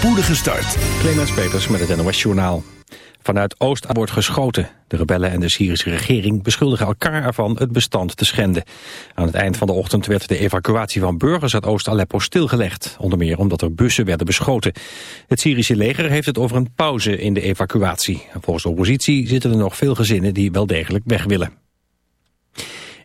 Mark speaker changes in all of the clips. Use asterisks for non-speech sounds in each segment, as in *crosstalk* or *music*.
Speaker 1: spoedige start.
Speaker 2: Clemens Peters met het NOS Journaal. Vanuit Oost wordt geschoten. De rebellen en de Syrische regering beschuldigen elkaar ervan het bestand te schenden. Aan het eind van de ochtend werd de evacuatie van burgers uit Oost-Aleppo stilgelegd. Onder meer omdat er bussen werden beschoten. Het Syrische leger heeft het over een pauze in de evacuatie. Volgens de oppositie zitten er nog veel gezinnen die wel degelijk weg willen.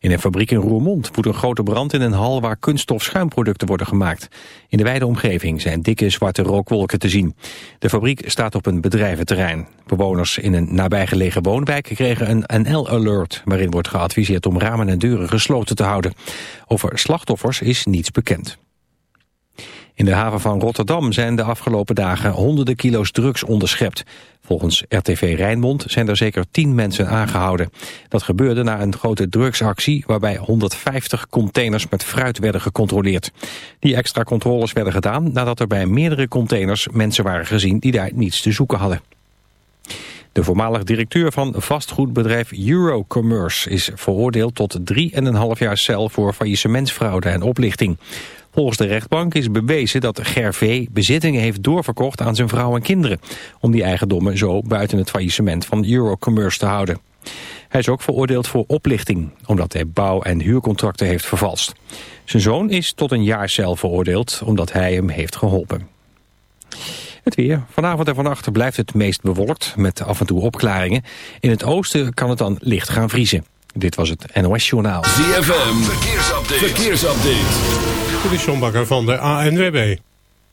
Speaker 2: In een fabriek in Roermond woedt een grote brand in een hal waar kunststof schuimproducten worden gemaakt. In de wijde omgeving zijn dikke zwarte rookwolken te zien. De fabriek staat op een bedrijventerrein. Bewoners in een nabijgelegen woonwijk kregen een NL-alert... waarin wordt geadviseerd om ramen en deuren gesloten te houden. Over slachtoffers is niets bekend. In de haven van Rotterdam zijn de afgelopen dagen honderden kilo's drugs onderschept. Volgens RTV Rijnmond zijn er zeker 10 mensen aangehouden. Dat gebeurde na een grote drugsactie waarbij 150 containers met fruit werden gecontroleerd. Die extra controles werden gedaan nadat er bij meerdere containers mensen waren gezien die daar niets te zoeken hadden. De voormalig directeur van vastgoedbedrijf Eurocommerce is veroordeeld tot 3,5 jaar cel voor faillissementsfraude en oplichting. Volgens de rechtbank is bewezen dat Gervais bezittingen heeft doorverkocht aan zijn vrouw en kinderen, om die eigendommen zo buiten het faillissement van Eurocommerce te houden. Hij is ook veroordeeld voor oplichting, omdat hij bouw- en huurcontracten heeft vervalst. Zijn zoon is tot een jaar cel veroordeeld, omdat hij hem heeft geholpen. Het weer. Vanavond en vannacht blijft het meest bewolkt, met af en toe opklaringen. In het oosten kan het dan licht gaan vriezen. Dit was het NOS Journaal.
Speaker 1: ZFM, verkeersupdate. verkeersupdate.
Speaker 3: De Sjombakker van de ANWB.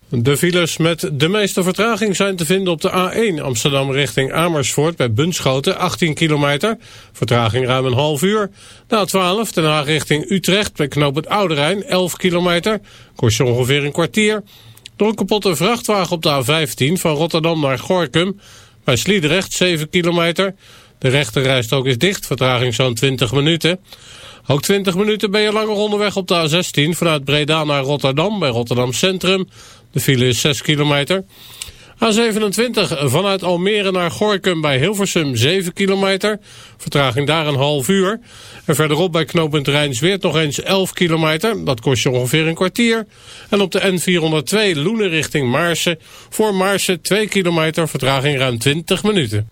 Speaker 3: De files met de meeste vertraging zijn te vinden op de A1 Amsterdam richting Amersfoort bij Bunschoten 18 kilometer. Vertraging ruim een half uur. De A12 Den Haag richting Utrecht bij Knoop het Oude Rijn 11 kilometer. Kost je ongeveer een kwartier. Door een kapotte vrachtwagen op de A15 van Rotterdam naar Gorkum bij Sliedrecht 7 kilometer. De rechterrijstrook is dicht, vertraging zo'n 20 minuten. Ook 20 minuten ben je langer onderweg op de A16 vanuit Breda naar Rotterdam bij Rotterdam Centrum. De file is 6 kilometer. A27 vanuit Almere naar Gorkum bij Hilversum 7 kilometer. Vertraging daar een half uur. En verderop bij knooppunt Rijnsweert nog eens 11 kilometer. Dat kost je ongeveer een kwartier. En op de N402 Loenen richting Maarsen. Voor Maarsen 2 kilometer. Vertraging ruim 20 minuten.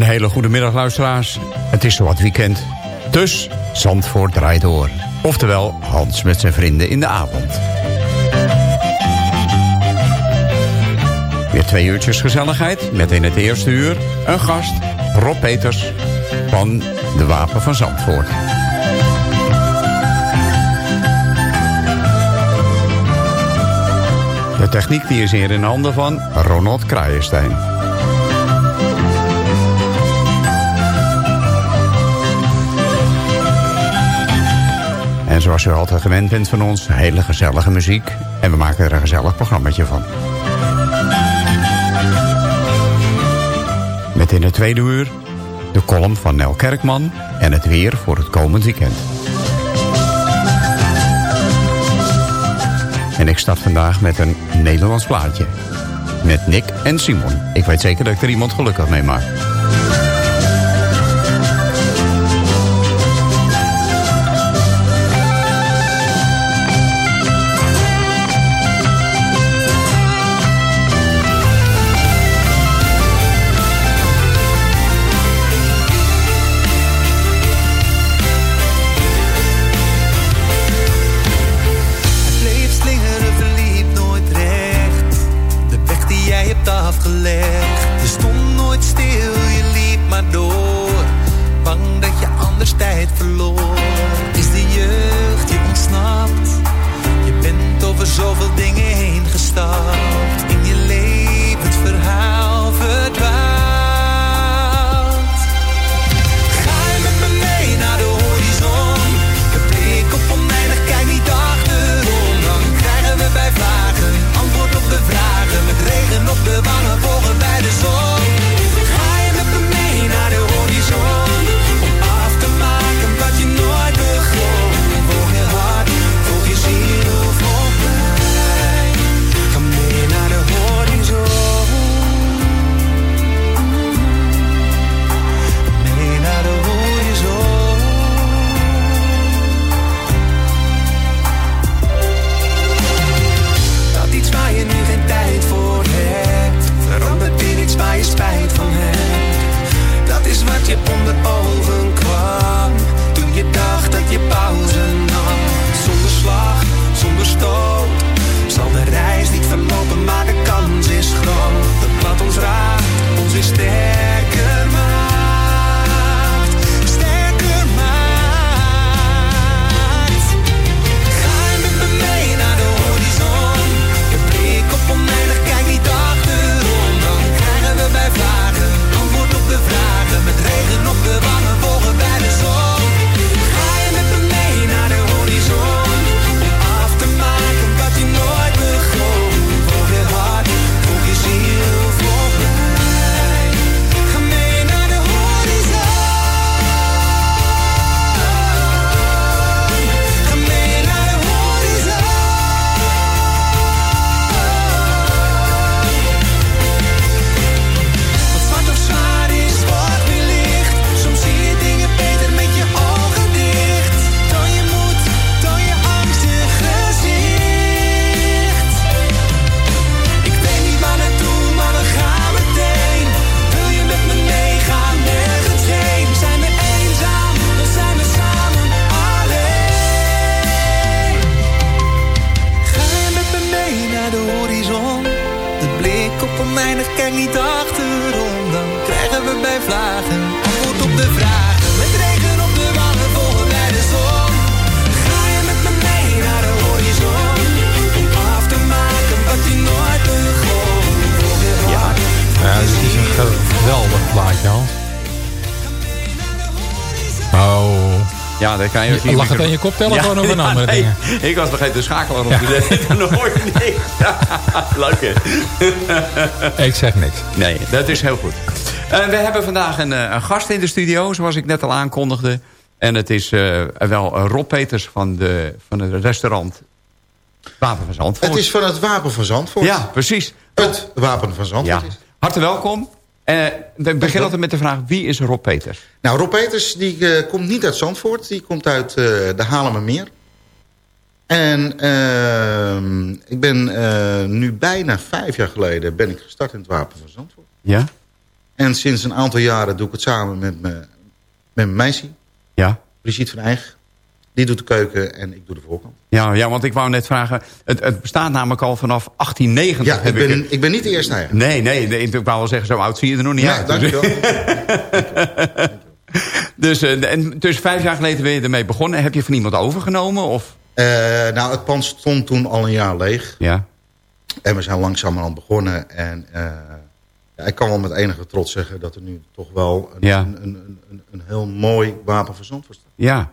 Speaker 4: Een hele goede middag, luisteraars. Het is zowat weekend. Dus Zandvoort draait door. Oftewel Hans met zijn vrienden in de avond. Weer twee uurtjes gezelligheid. Met in het eerste uur een gast, Rob Peters van de Wapen van Zandvoort.
Speaker 5: De techniek die is hier in handen van Ronald Kraaienstein. En zoals u altijd gewend bent van ons, hele gezellige muziek. En we maken er een gezellig programmaatje van. Met in het tweede uur de column van Nel Kerkman en het weer voor het komend weekend. En ik start vandaag met een Nederlands plaatje. Met Nick en Simon. Ik weet zeker dat ik er iemand gelukkig mee maak. Je stond nooit stil, je liep maar door. Bang dat je anders tijd verloor. Is de jeugd, je ontsnapt. Je bent over zoveel dingen
Speaker 4: kan je, je lag het aan je koptelefoon ja, of een *laughs* andere nee,
Speaker 5: Ik was vergeten de schakelaar om te zetten. *laughs* Dan hoor je niks. *laughs* Leuk
Speaker 4: hè? Ik zeg niks.
Speaker 5: Nee, dat is heel goed. Uh, we hebben vandaag een, uh, een, gast in de studio, zoals ik net al aankondigde. En het is uh, wel Rob Peters van, de, van het restaurant Wapen van Zandvoort.
Speaker 6: Het is van het Wapen van Zandvoort.
Speaker 5: Ja, precies.
Speaker 6: Het Wapen van Zandvoort. Ja.
Speaker 5: Hartelijk welkom. Uh, we beginnen altijd met de vraag, wie is Rob Peters?
Speaker 6: Nou, Rob Peters die, uh, komt niet uit Zandvoort. Die komt uit uh, de Halemermeer. En ehm, ik ben nu bijna vijf jaar geleden ben ik gestart in het Wapen van Zandvoort.
Speaker 5: Ja?
Speaker 6: En sinds een aantal jaren doe ik het samen met, me, met mijn meisje.
Speaker 5: Ja?
Speaker 6: Brigitte van Eijg. Die doet de keuken en ik doe de voorkant.
Speaker 5: Ja, ja want ik wou net vragen... Het, het bestaat namelijk al vanaf 1890.
Speaker 6: Ja, ik ben, ik, ben niet de eerste
Speaker 5: eigenlijk. Nee, nee, nee, ik wou wel zeggen, zo oud zie je er nog niet ja, uit.
Speaker 6: Dankjewel. *laughs*
Speaker 5: dus, uh, en, dus vijf jaar geleden ben je ermee begonnen. Heb je van iemand overgenomen? Of?
Speaker 6: Uh, nou, het pand stond toen al een jaar leeg.
Speaker 5: Ja.
Speaker 7: En we zijn langzamerhand begonnen. En ja, ik kan wel met enige trots zeggen dat er nu toch wel een, een, een, een, een, heel mooi wapen voor staat.
Speaker 4: Ja,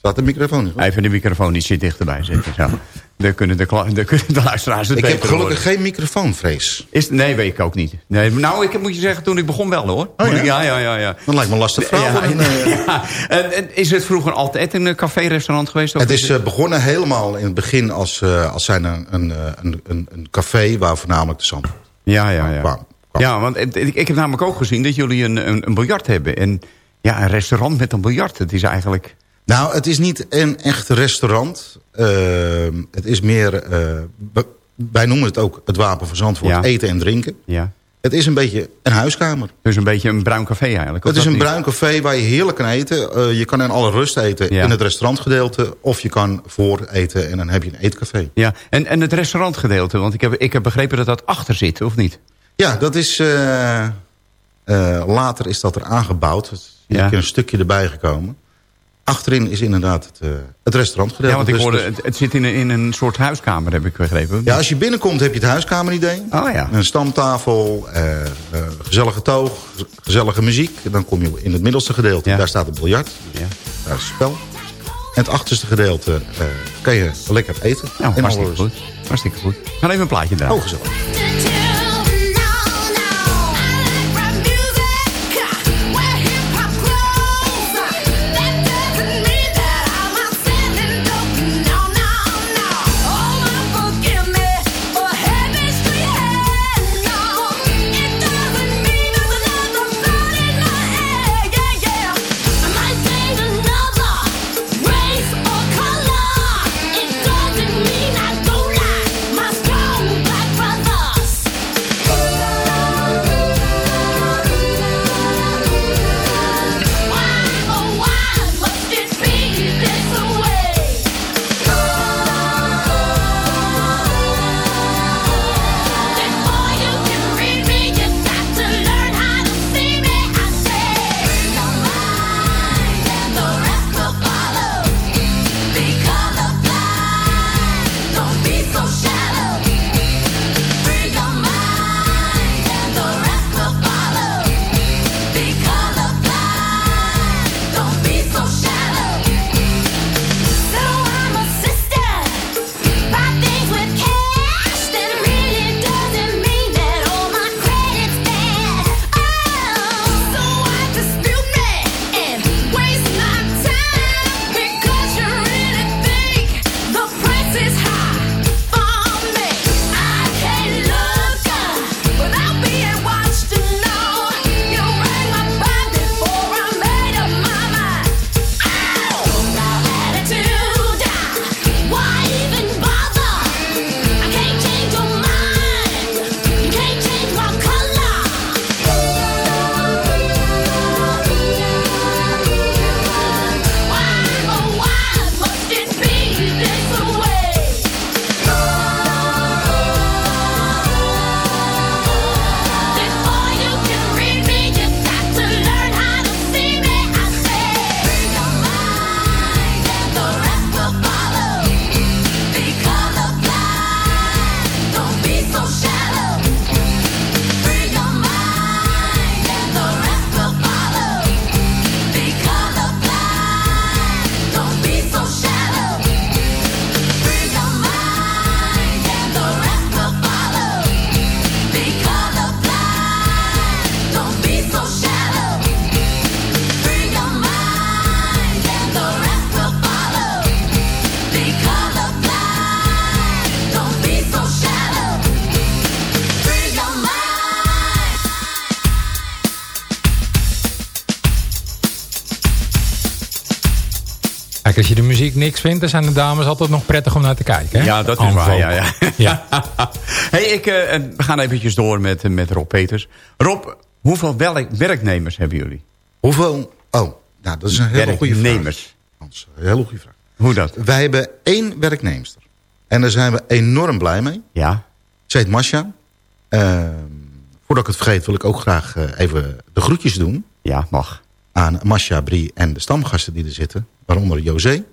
Speaker 7: Staat de microfoon niet
Speaker 4: Even de microfoon zit dichterbij zitten. Zo. Dan kunnen de, de, kunnen de luisteraars het
Speaker 7: Ik heb gelukkig geen microfoonvrees.
Speaker 4: Is, nee, weet ik ook niet. Nee, nou, ik moet je zeggen, toen ik begon wel hoor.
Speaker 7: Oh, ja?
Speaker 4: ja, ja, ja. ja.
Speaker 7: Dat lijkt me een lastig verhaal.
Speaker 4: Ja,
Speaker 7: En, eh, *laughs*
Speaker 4: ja. En, en is het vroeger altijd een café-restaurant geweest? Of
Speaker 7: Het is eh, begonnen helemaal in het begin als, uh, als zijn een, een, een, een, café waar voornamelijk de zand
Speaker 4: Ja, ja, ja.
Speaker 7: kwam.
Speaker 4: Ja, want ik, ik heb namelijk ook gezien dat jullie een, een, een biljart hebben. En ja, een restaurant met een biljart, het is eigenlijk...
Speaker 7: Nou, het is niet een echt restaurant. Uh, het is meer, uh, wij noemen het ook het wapen van Zandvoort, ja. eten en drinken.
Speaker 4: Ja.
Speaker 7: Het is een beetje een huiskamer.
Speaker 4: Dus een beetje een bruin café eigenlijk?
Speaker 7: Het is een niet? bruin café waar je heerlijk kan eten. Uh, je kan in alle rust eten ja. in het restaurantgedeelte. Of je kan voor eten en dan heb je een eetcafé.
Speaker 4: Ja, en, en het restaurantgedeelte, want ik heb, ik heb begrepen dat dat achter zit, of niet?
Speaker 7: Ja, dat is... later is dat er aangebouwd. Er is ja. een stukje erbij gekomen. Achterin is inderdaad het, uh, het restaurantgedeelte.
Speaker 4: Ja, want ik hoorde, dus, het, het, zit in een, in een soort huiskamer, heb ik begrepen.
Speaker 7: Ja, als je binnenkomt heb je het huiskameridee.
Speaker 4: Oh ja.
Speaker 7: Een stamtafel, uh, uh, gezellige toog, gezellige muziek. Dan kom je in het middelste gedeelte, ja. daar staat het biljart.
Speaker 4: Ja.
Speaker 7: Daar is het spel. En het achterste gedeelte kan je lekker eten.
Speaker 4: Nou, hartstikke goed. Hartstikke goed. Gaan even een plaatje draaien.
Speaker 7: Oh, gezellig.
Speaker 8: Niks vindt, dan zijn de dames altijd nog prettig om naar te kijken. Hè?
Speaker 4: Ja, dat is waar. Ja, ja. ja. *laughs* hey, ik, uh, we gaan eventjes door met, met Rob Peters. Rob, hoeveel werknemers hebben jullie?
Speaker 7: Hoeveel? Oh, nou, dat is een hele goede vraag.
Speaker 4: Werknemers.
Speaker 7: Een hele goede vraag.
Speaker 4: Hoe dat?
Speaker 7: Wij hebben één werknemster. En daar zijn we enorm blij mee.
Speaker 4: Ja.
Speaker 7: Ze heet Masha. Uh, voordat ik het vergeet wil ik ook graag uh, even de groetjes doen.
Speaker 4: Ja, mag
Speaker 7: aan Masha, Brie en de stamgasten die er zitten. Waaronder José.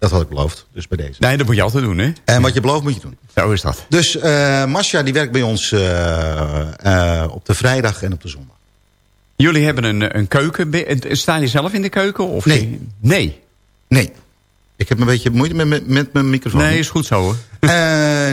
Speaker 6: Dat had ik beloofd, dus bij deze.
Speaker 4: Nee, dat moet je altijd doen, hè?
Speaker 6: En wat je belooft moet je doen.
Speaker 4: Zo is dat.
Speaker 6: Dus uh, Masja die werkt bij ons uh, uh, op de vrijdag en op de zondag.
Speaker 4: Jullie hebben een, een keuken. Sta je zelf in de keuken? Of
Speaker 6: nee.
Speaker 4: Nee?
Speaker 6: Nee. Ik heb een beetje moeite met, met, met mijn microfoon.
Speaker 4: Nee, is goed zo hoor.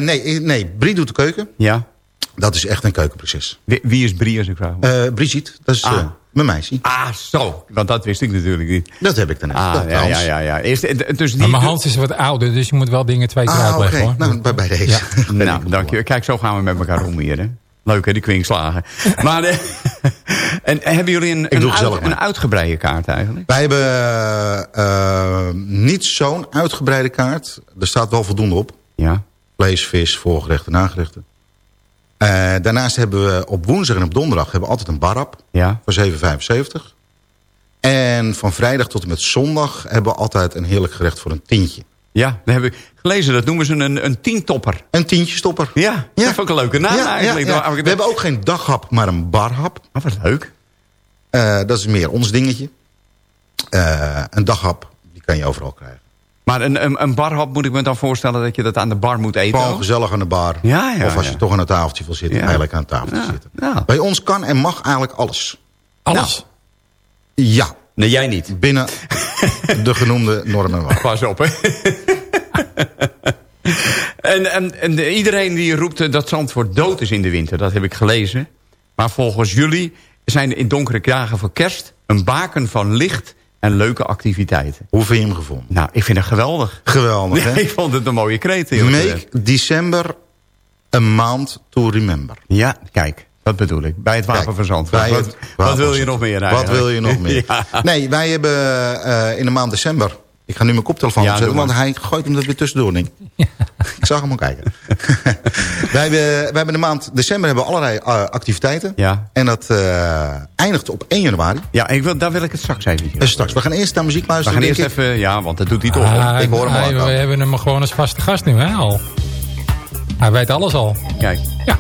Speaker 6: nee, nee, Brie doet de keuken.
Speaker 4: Ja.
Speaker 6: Dat is echt een keukenproces.
Speaker 4: Wie, wie is Brie als ik vraag?
Speaker 6: Brigitte, dat is ah. Mijn meisje.
Speaker 4: Ah, zo. Want dat wist ik natuurlijk niet.
Speaker 6: Dat heb ik daarnet.
Speaker 4: Ah, ja, ja, ja, ja. Eerst, dus die...
Speaker 8: Maar mijn Hans is wat ouder, dus je moet wel dingen twee keer ah, uitleggen.
Speaker 6: Okay. Hoor. Nou, bij, bij deze.
Speaker 4: Ja. *laughs* nou, dank je. Kijk, zo gaan we met elkaar om hier. Hè. Leuk hè, die kwinkslagen. *laughs* maar uh, *laughs* en hebben jullie een, een, uit, een, uitgebreide kaart eigenlijk?
Speaker 6: Wij hebben uh, niet zo'n uitgebreide kaart. Er staat wel voldoende op.
Speaker 4: Ja.
Speaker 6: Vlees, vis, voorgerechten, nagerechten. Uh, daarnaast hebben we op woensdag en op donderdag hebben we altijd een barap
Speaker 4: ja.
Speaker 6: voor 7,75. En van vrijdag tot en met zondag hebben we altijd een heerlijk gerecht voor een tientje.
Speaker 4: Ja, dat heb ik gelezen. Dat noemen ze een, een tientopper.
Speaker 6: Een tientjestopper.
Speaker 4: Ja, ja. dat vond ik een leuke naam
Speaker 6: ja,
Speaker 4: eigenlijk.
Speaker 6: Ja, we hebben ook geen daghap, maar een barhap.
Speaker 4: Oh, wat leuk.
Speaker 6: Uh, dat is meer ons dingetje. Uh, een daghap, die kan je overal krijgen.
Speaker 4: Maar een, een, een barhap moet ik me dan voorstellen dat je dat aan de bar moet eten?
Speaker 6: Gewoon gezellig aan de bar.
Speaker 4: Ja, ja,
Speaker 6: of als je toch aan een tafeltje wil zitten, eigenlijk aan een tafeltje zitten. Bij ons kan en mag eigenlijk alles.
Speaker 4: Alles?
Speaker 6: Nou, ja.
Speaker 4: Nee, jij niet.
Speaker 6: Binnen de genoemde normen. *laughs*
Speaker 4: Pas op, hè. *laughs* en, en, en iedereen die roept dat Zandvoort dood is in de winter, dat heb ik gelezen. Maar volgens jullie zijn in donkere dagen voor kerst een baken van licht en leuke activiteiten.
Speaker 6: Hoe vind je hem gevonden?
Speaker 4: Nou, ik vind het geweldig.
Speaker 6: Geweldig, hè?
Speaker 4: ik vond het een mooie kreet.
Speaker 6: Make december a maand to remember.
Speaker 4: Ja, kijk. Dat bedoel ik. Bij het Wapen van Zandvoort. Wat, wat, wil je nog meer eigenlijk?
Speaker 6: Wat wil je nog meer? *laughs* ja. Nee, wij hebben uh, in de maand december... Ik ga nu mijn koptelefoon ja, zetten, want hij gooit hem er weer tussendoor. Denk. Ja. Ik zag hem al kijken. *laughs* wij, hebben, wij hebben de maand december hebben allerlei uh, activiteiten.
Speaker 4: Ja.
Speaker 6: En dat uh, eindigt op 1 januari.
Speaker 4: Ja, ik wil, daar wil ik het straks even.
Speaker 6: Uh, straks. We gaan eerst naar muziek luisteren.
Speaker 4: We gaan eerst even, ja, want dat doet hij toch. Ah,
Speaker 8: ik hoor hem al. We hebben hem gewoon als vaste gast nu, hè, al. Hij weet alles al.
Speaker 4: Kijk.
Speaker 8: Ja.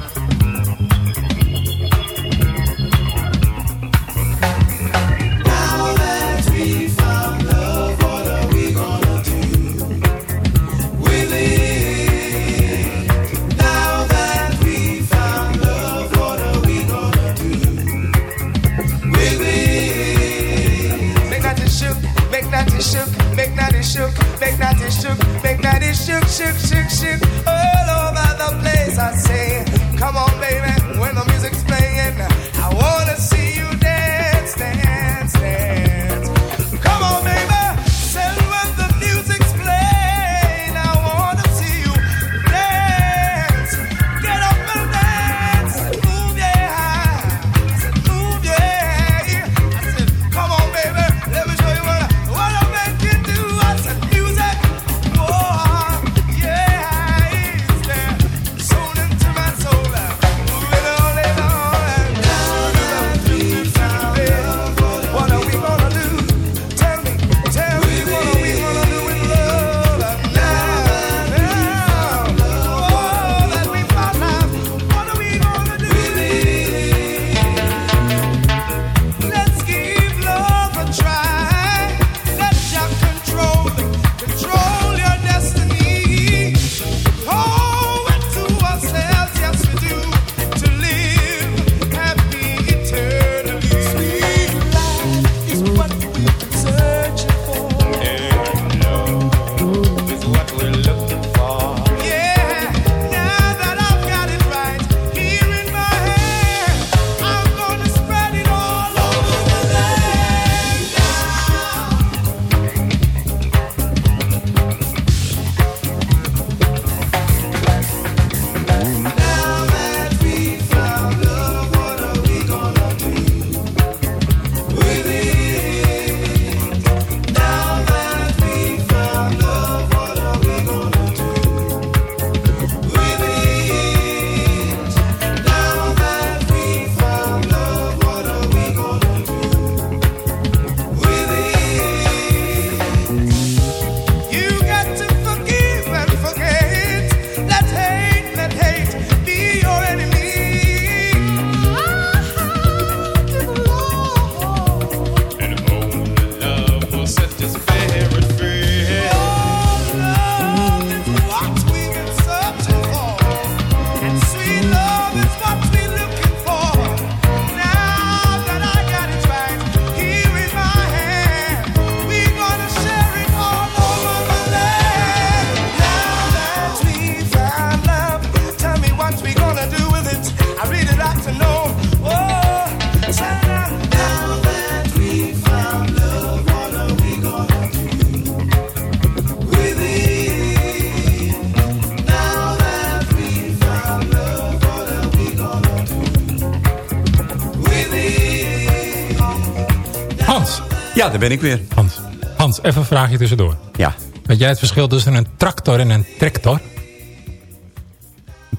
Speaker 4: Ja, daar ben ik weer.
Speaker 8: Hans, Hans even een vraagje tussendoor.
Speaker 4: Ja.
Speaker 8: Weet jij het verschil tussen een tractor en een tractor?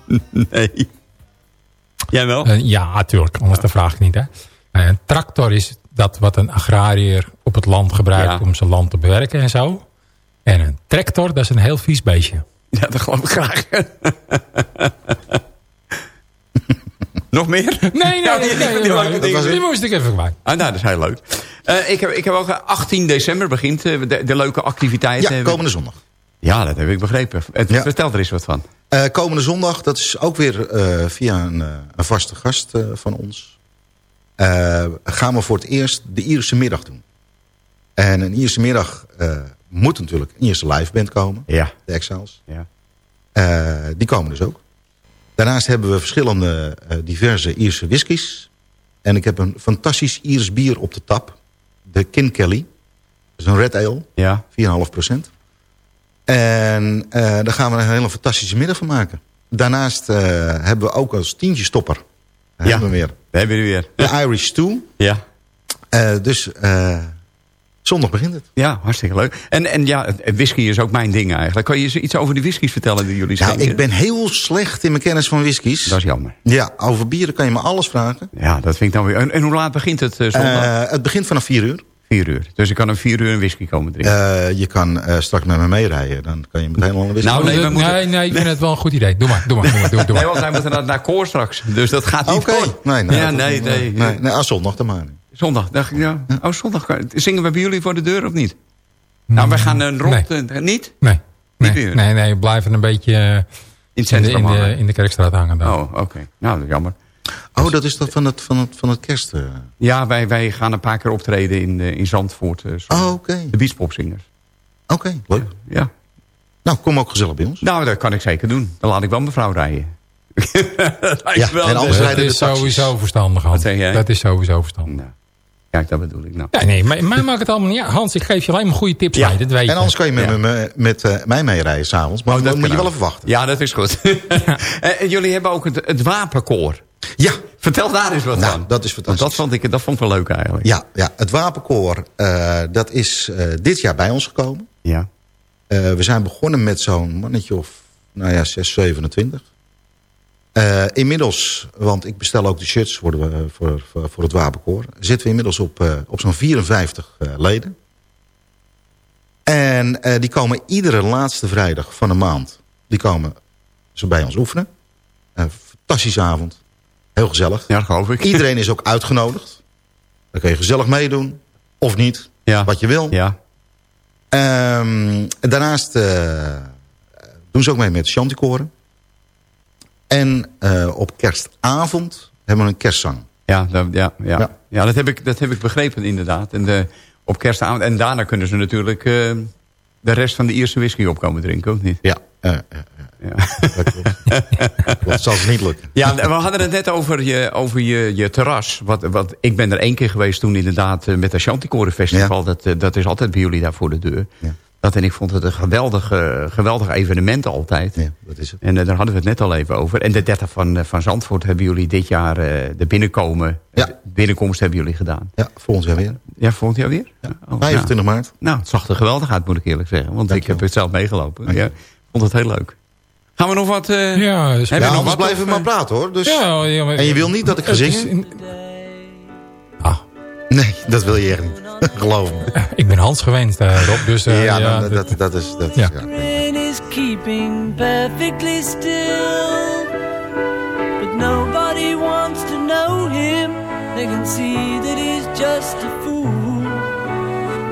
Speaker 8: *laughs*
Speaker 4: Nee. Jij wel?
Speaker 8: Uh, ja, natuurlijk. Anders de vraag ik niet. Hè? Een tractor is dat wat een agrariër op het land gebruikt
Speaker 4: Ja.
Speaker 8: om zijn land te bewerken en zo. En een tractor, dat is een heel vies beestje.
Speaker 4: Ja, dat geloof ik graag. *laughs* Nog meer?
Speaker 8: Nee, nee,
Speaker 4: Ja, die-
Speaker 8: nee,
Speaker 4: die-
Speaker 8: nee, nee, moest ik even kwijt.
Speaker 4: Ah, nou, dat is heel leuk. Eh, ik, heb, ik heb ook eh, 18 december begint eh, de, de leuke activiteiten.
Speaker 6: Ja, komende zondag.
Speaker 4: Ja, dat heb ik begrepen. Het,
Speaker 6: Ja.
Speaker 4: Vertel er eens wat van.
Speaker 6: Eh, komende zondag, dat is ook weer eh, via een, eh, een vaste gast eh, van ons. eh, gaan we voor het eerst de Ierse middag doen. En een Ierse middag eh, moet natuurlijk een Ierse live band komen.
Speaker 4: Ja.
Speaker 6: De Exiles.
Speaker 4: ja.
Speaker 6: Eh, die komen dus ook. Daarnaast hebben we verschillende eh, diverse Ierse whiskies. En ik heb een fantastisch Iers bier op de tap. De Kinkelly. Dat is een red ale.
Speaker 4: Ja.
Speaker 6: 4,5 procent. En eh, daar gaan we een hele fantastische middag van maken. Daarnaast eh, hebben we ook als tientje stopper.
Speaker 4: Ja.
Speaker 6: hebben we weer.
Speaker 4: We hebben jullie weer.
Speaker 6: De Irish Stew.
Speaker 4: Ja.
Speaker 6: Dus zondag begint het.
Speaker 4: Ja, hartstikke leuk. En, en ja, whisky is ook mijn ding eigenlijk. Kan je eens iets over die whiskies vertellen die jullie
Speaker 6: Nou,
Speaker 4: schenken?
Speaker 6: ik ben heel slecht in mijn kennis van whiskies.
Speaker 4: Dat is jammer.
Speaker 6: Ja, over bieren kan je me alles vragen.
Speaker 4: Ja, dat vind ik dan weer... En, en hoe laat begint het eh, zondag?
Speaker 6: Eh, het begint vanaf 4 uur.
Speaker 4: Vier uur. Dus ik kan om vier uur een whisky komen drinken.
Speaker 6: Eh, je kan eh, straks met me meerijden. Dan kan je meteen al een whisky.
Speaker 4: Nou, nee,
Speaker 8: nee,
Speaker 4: moeten-
Speaker 8: nee, nee, ik vind het wel een goed idee. Doe maar, doe maar, doe maar. Doe, doe
Speaker 4: nee, want wij moeten naar, naar koor straks. Dus dat gaat niet
Speaker 6: Oké.
Speaker 4: door.
Speaker 6: Nee, nee,
Speaker 4: ja,
Speaker 6: dat-
Speaker 4: nee, nee.
Speaker 6: nee, nee, als zondag dan maar.
Speaker 4: Zondag. Dacht ik, ja. Oh, zondag. kan- Zingen we bij jullie voor de deur of niet? Nou, wij gaan een rond...
Speaker 8: Nee.
Speaker 4: eh, niet?
Speaker 8: Nee, nee, nee, nee, we blijven een beetje eh,
Speaker 4: In het
Speaker 8: in, de,
Speaker 4: centrum
Speaker 8: in, de, in de kerkstraat hangen. dan.
Speaker 4: Oh, oké. Nou, dat is jammer.
Speaker 6: Oh, dat is dat van het, van het, van het kerst. eh.
Speaker 4: Ja, wij, wij gaan een paar keer optreden in, eh, in Zandvoort. eh, zo.
Speaker 6: Oh, oké.
Speaker 4: De beachpopzingers.
Speaker 6: Oké, leuk.
Speaker 4: Ja.
Speaker 6: Nou, kom ook gezellig bij ons.
Speaker 4: Nou, dat kan ik zeker doen. Dan laat ik wel mevrouw rijden. *laughs* Dat
Speaker 6: Ja,
Speaker 4: wel
Speaker 6: en
Speaker 4: de-
Speaker 6: anders
Speaker 8: dat
Speaker 6: rijden de
Speaker 8: is
Speaker 6: taxis.
Speaker 8: sowieso verstandig, Hans. Dat is sowieso verstandig.
Speaker 4: Nou, kijk, dat bedoel ik nou.
Speaker 8: Ja, nee, maar, mij maakt het allemaal niet uit. Hans, ik geef je alleen maar goede tips
Speaker 4: Ja.
Speaker 8: mee, dat weet je.
Speaker 6: En anders kan je met,
Speaker 4: Ja.
Speaker 6: me, met eh, mij meerijden s'avonds. Maar
Speaker 4: Oh, dat
Speaker 6: moet je wel even wachten.
Speaker 4: Ja, dat is goed. *laughs* Eh, en jullie hebben ook het, het wapenkoor.
Speaker 6: Ja,
Speaker 4: Vertel daar eens wat
Speaker 6: Nou,
Speaker 4: van.
Speaker 6: dat is
Speaker 4: Want
Speaker 6: fantastisch.
Speaker 4: dat vond ik, dat vond ik wel leuk eigenlijk.
Speaker 6: ja, ja het wapenkoor, eh, dat is eh, dit jaar bij ons gekomen.
Speaker 4: Ja.
Speaker 6: Eh, we zijn begonnen met zo'n mannetje of, nou ja, 6, 27. Eh, inmiddels, want ik bestel ook de shirts voor, de, voor, voor, voor het wapenkoor... zitten we inmiddels op, eh, op zo'n 54 eh, leden. En die komen iedere laatste vrijdag van de maand... die komen ze bij ons oefenen. Een fantastische avond. Heel gezellig.
Speaker 4: Ja, geloof ik.
Speaker 6: Iedereen is ook uitgenodigd. Dan kun je gezellig meedoen. Of niet.
Speaker 4: Ja.
Speaker 6: Wat je wil.
Speaker 4: Ja.
Speaker 6: Ehm, daarnaast doen ze ook mee met chanticoren. En eh, op kerstavond hebben we een kerstzang.
Speaker 4: Ja, dat, ja, ja.
Speaker 6: Ja.
Speaker 4: ja. dat, heb ik, dat heb ik begrepen inderdaad. En de, op kerstavond. En daarna kunnen ze natuurlijk eh, de rest van de Ierse whisky op komen drinken, ook niet?
Speaker 6: Ja, eh, eh,
Speaker 4: Ja.
Speaker 6: dat klopt. *laughs* dat zal ze niet lukken.
Speaker 4: Ja, we hadden het net over je, over je, je terras. Wat, wat, ik ben er één keer geweest toen inderdaad eh, met het Chanticoren Festival.
Speaker 6: Ja.
Speaker 4: Dat, eh, dat is altijd bij jullie daar voor de deur.
Speaker 6: Ja.
Speaker 4: Dat, en ik vond het een geweldig, geweldig evenement altijd.
Speaker 6: Ja, dat is het.
Speaker 4: En eh, daar hadden we het net al even over. En de 30 van, eh, van Zandvoort hebben jullie dit jaar eh, de binnenkomen.
Speaker 6: Ja.
Speaker 4: De binnenkomst hebben jullie gedaan.
Speaker 6: Ja, volgend jaar weer.
Speaker 4: Ja, volgend jaar weer?
Speaker 6: Ja,
Speaker 4: Oh,
Speaker 6: 25 maart.
Speaker 4: Nou, nou, het zag er geweldig uit, moet ik eerlijk zeggen. Want ik heb het zelf meegelopen.
Speaker 6: Dank.
Speaker 4: Ja, ik vond het heel leuk. Gaan we nog wat... eh,
Speaker 8: Ja, dus,
Speaker 6: Ja,
Speaker 4: nog
Speaker 6: anders
Speaker 4: wat
Speaker 6: blijven we maar praten hoor. Dus,
Speaker 8: ja, ja, maar-
Speaker 6: En je wil niet dat ik ga zingen?
Speaker 8: in- Ah,
Speaker 6: Nee, dat wil je echt niet. Geloof me.
Speaker 8: ik ben Hans gewenst, eh, Rob. Dus, eh,
Speaker 6: ja,
Speaker 8: ja,
Speaker 6: dan- dat, dat is... Dat,
Speaker 8: Ja.
Speaker 9: is keeping perfectly still. But nobody wants to know him. They can see that he's just a fool.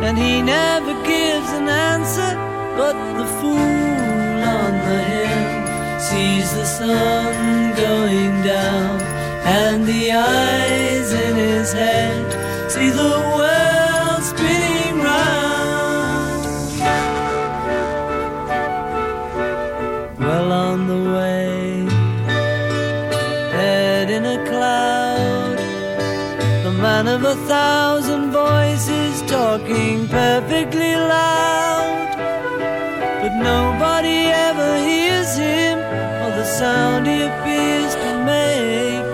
Speaker 9: And he never gives an answer. But the fool on the hill sees the sun going down. And the eyes in his head see the world thousand voices talking perfectly loud. But nobody ever hears him or the sound he appears to make.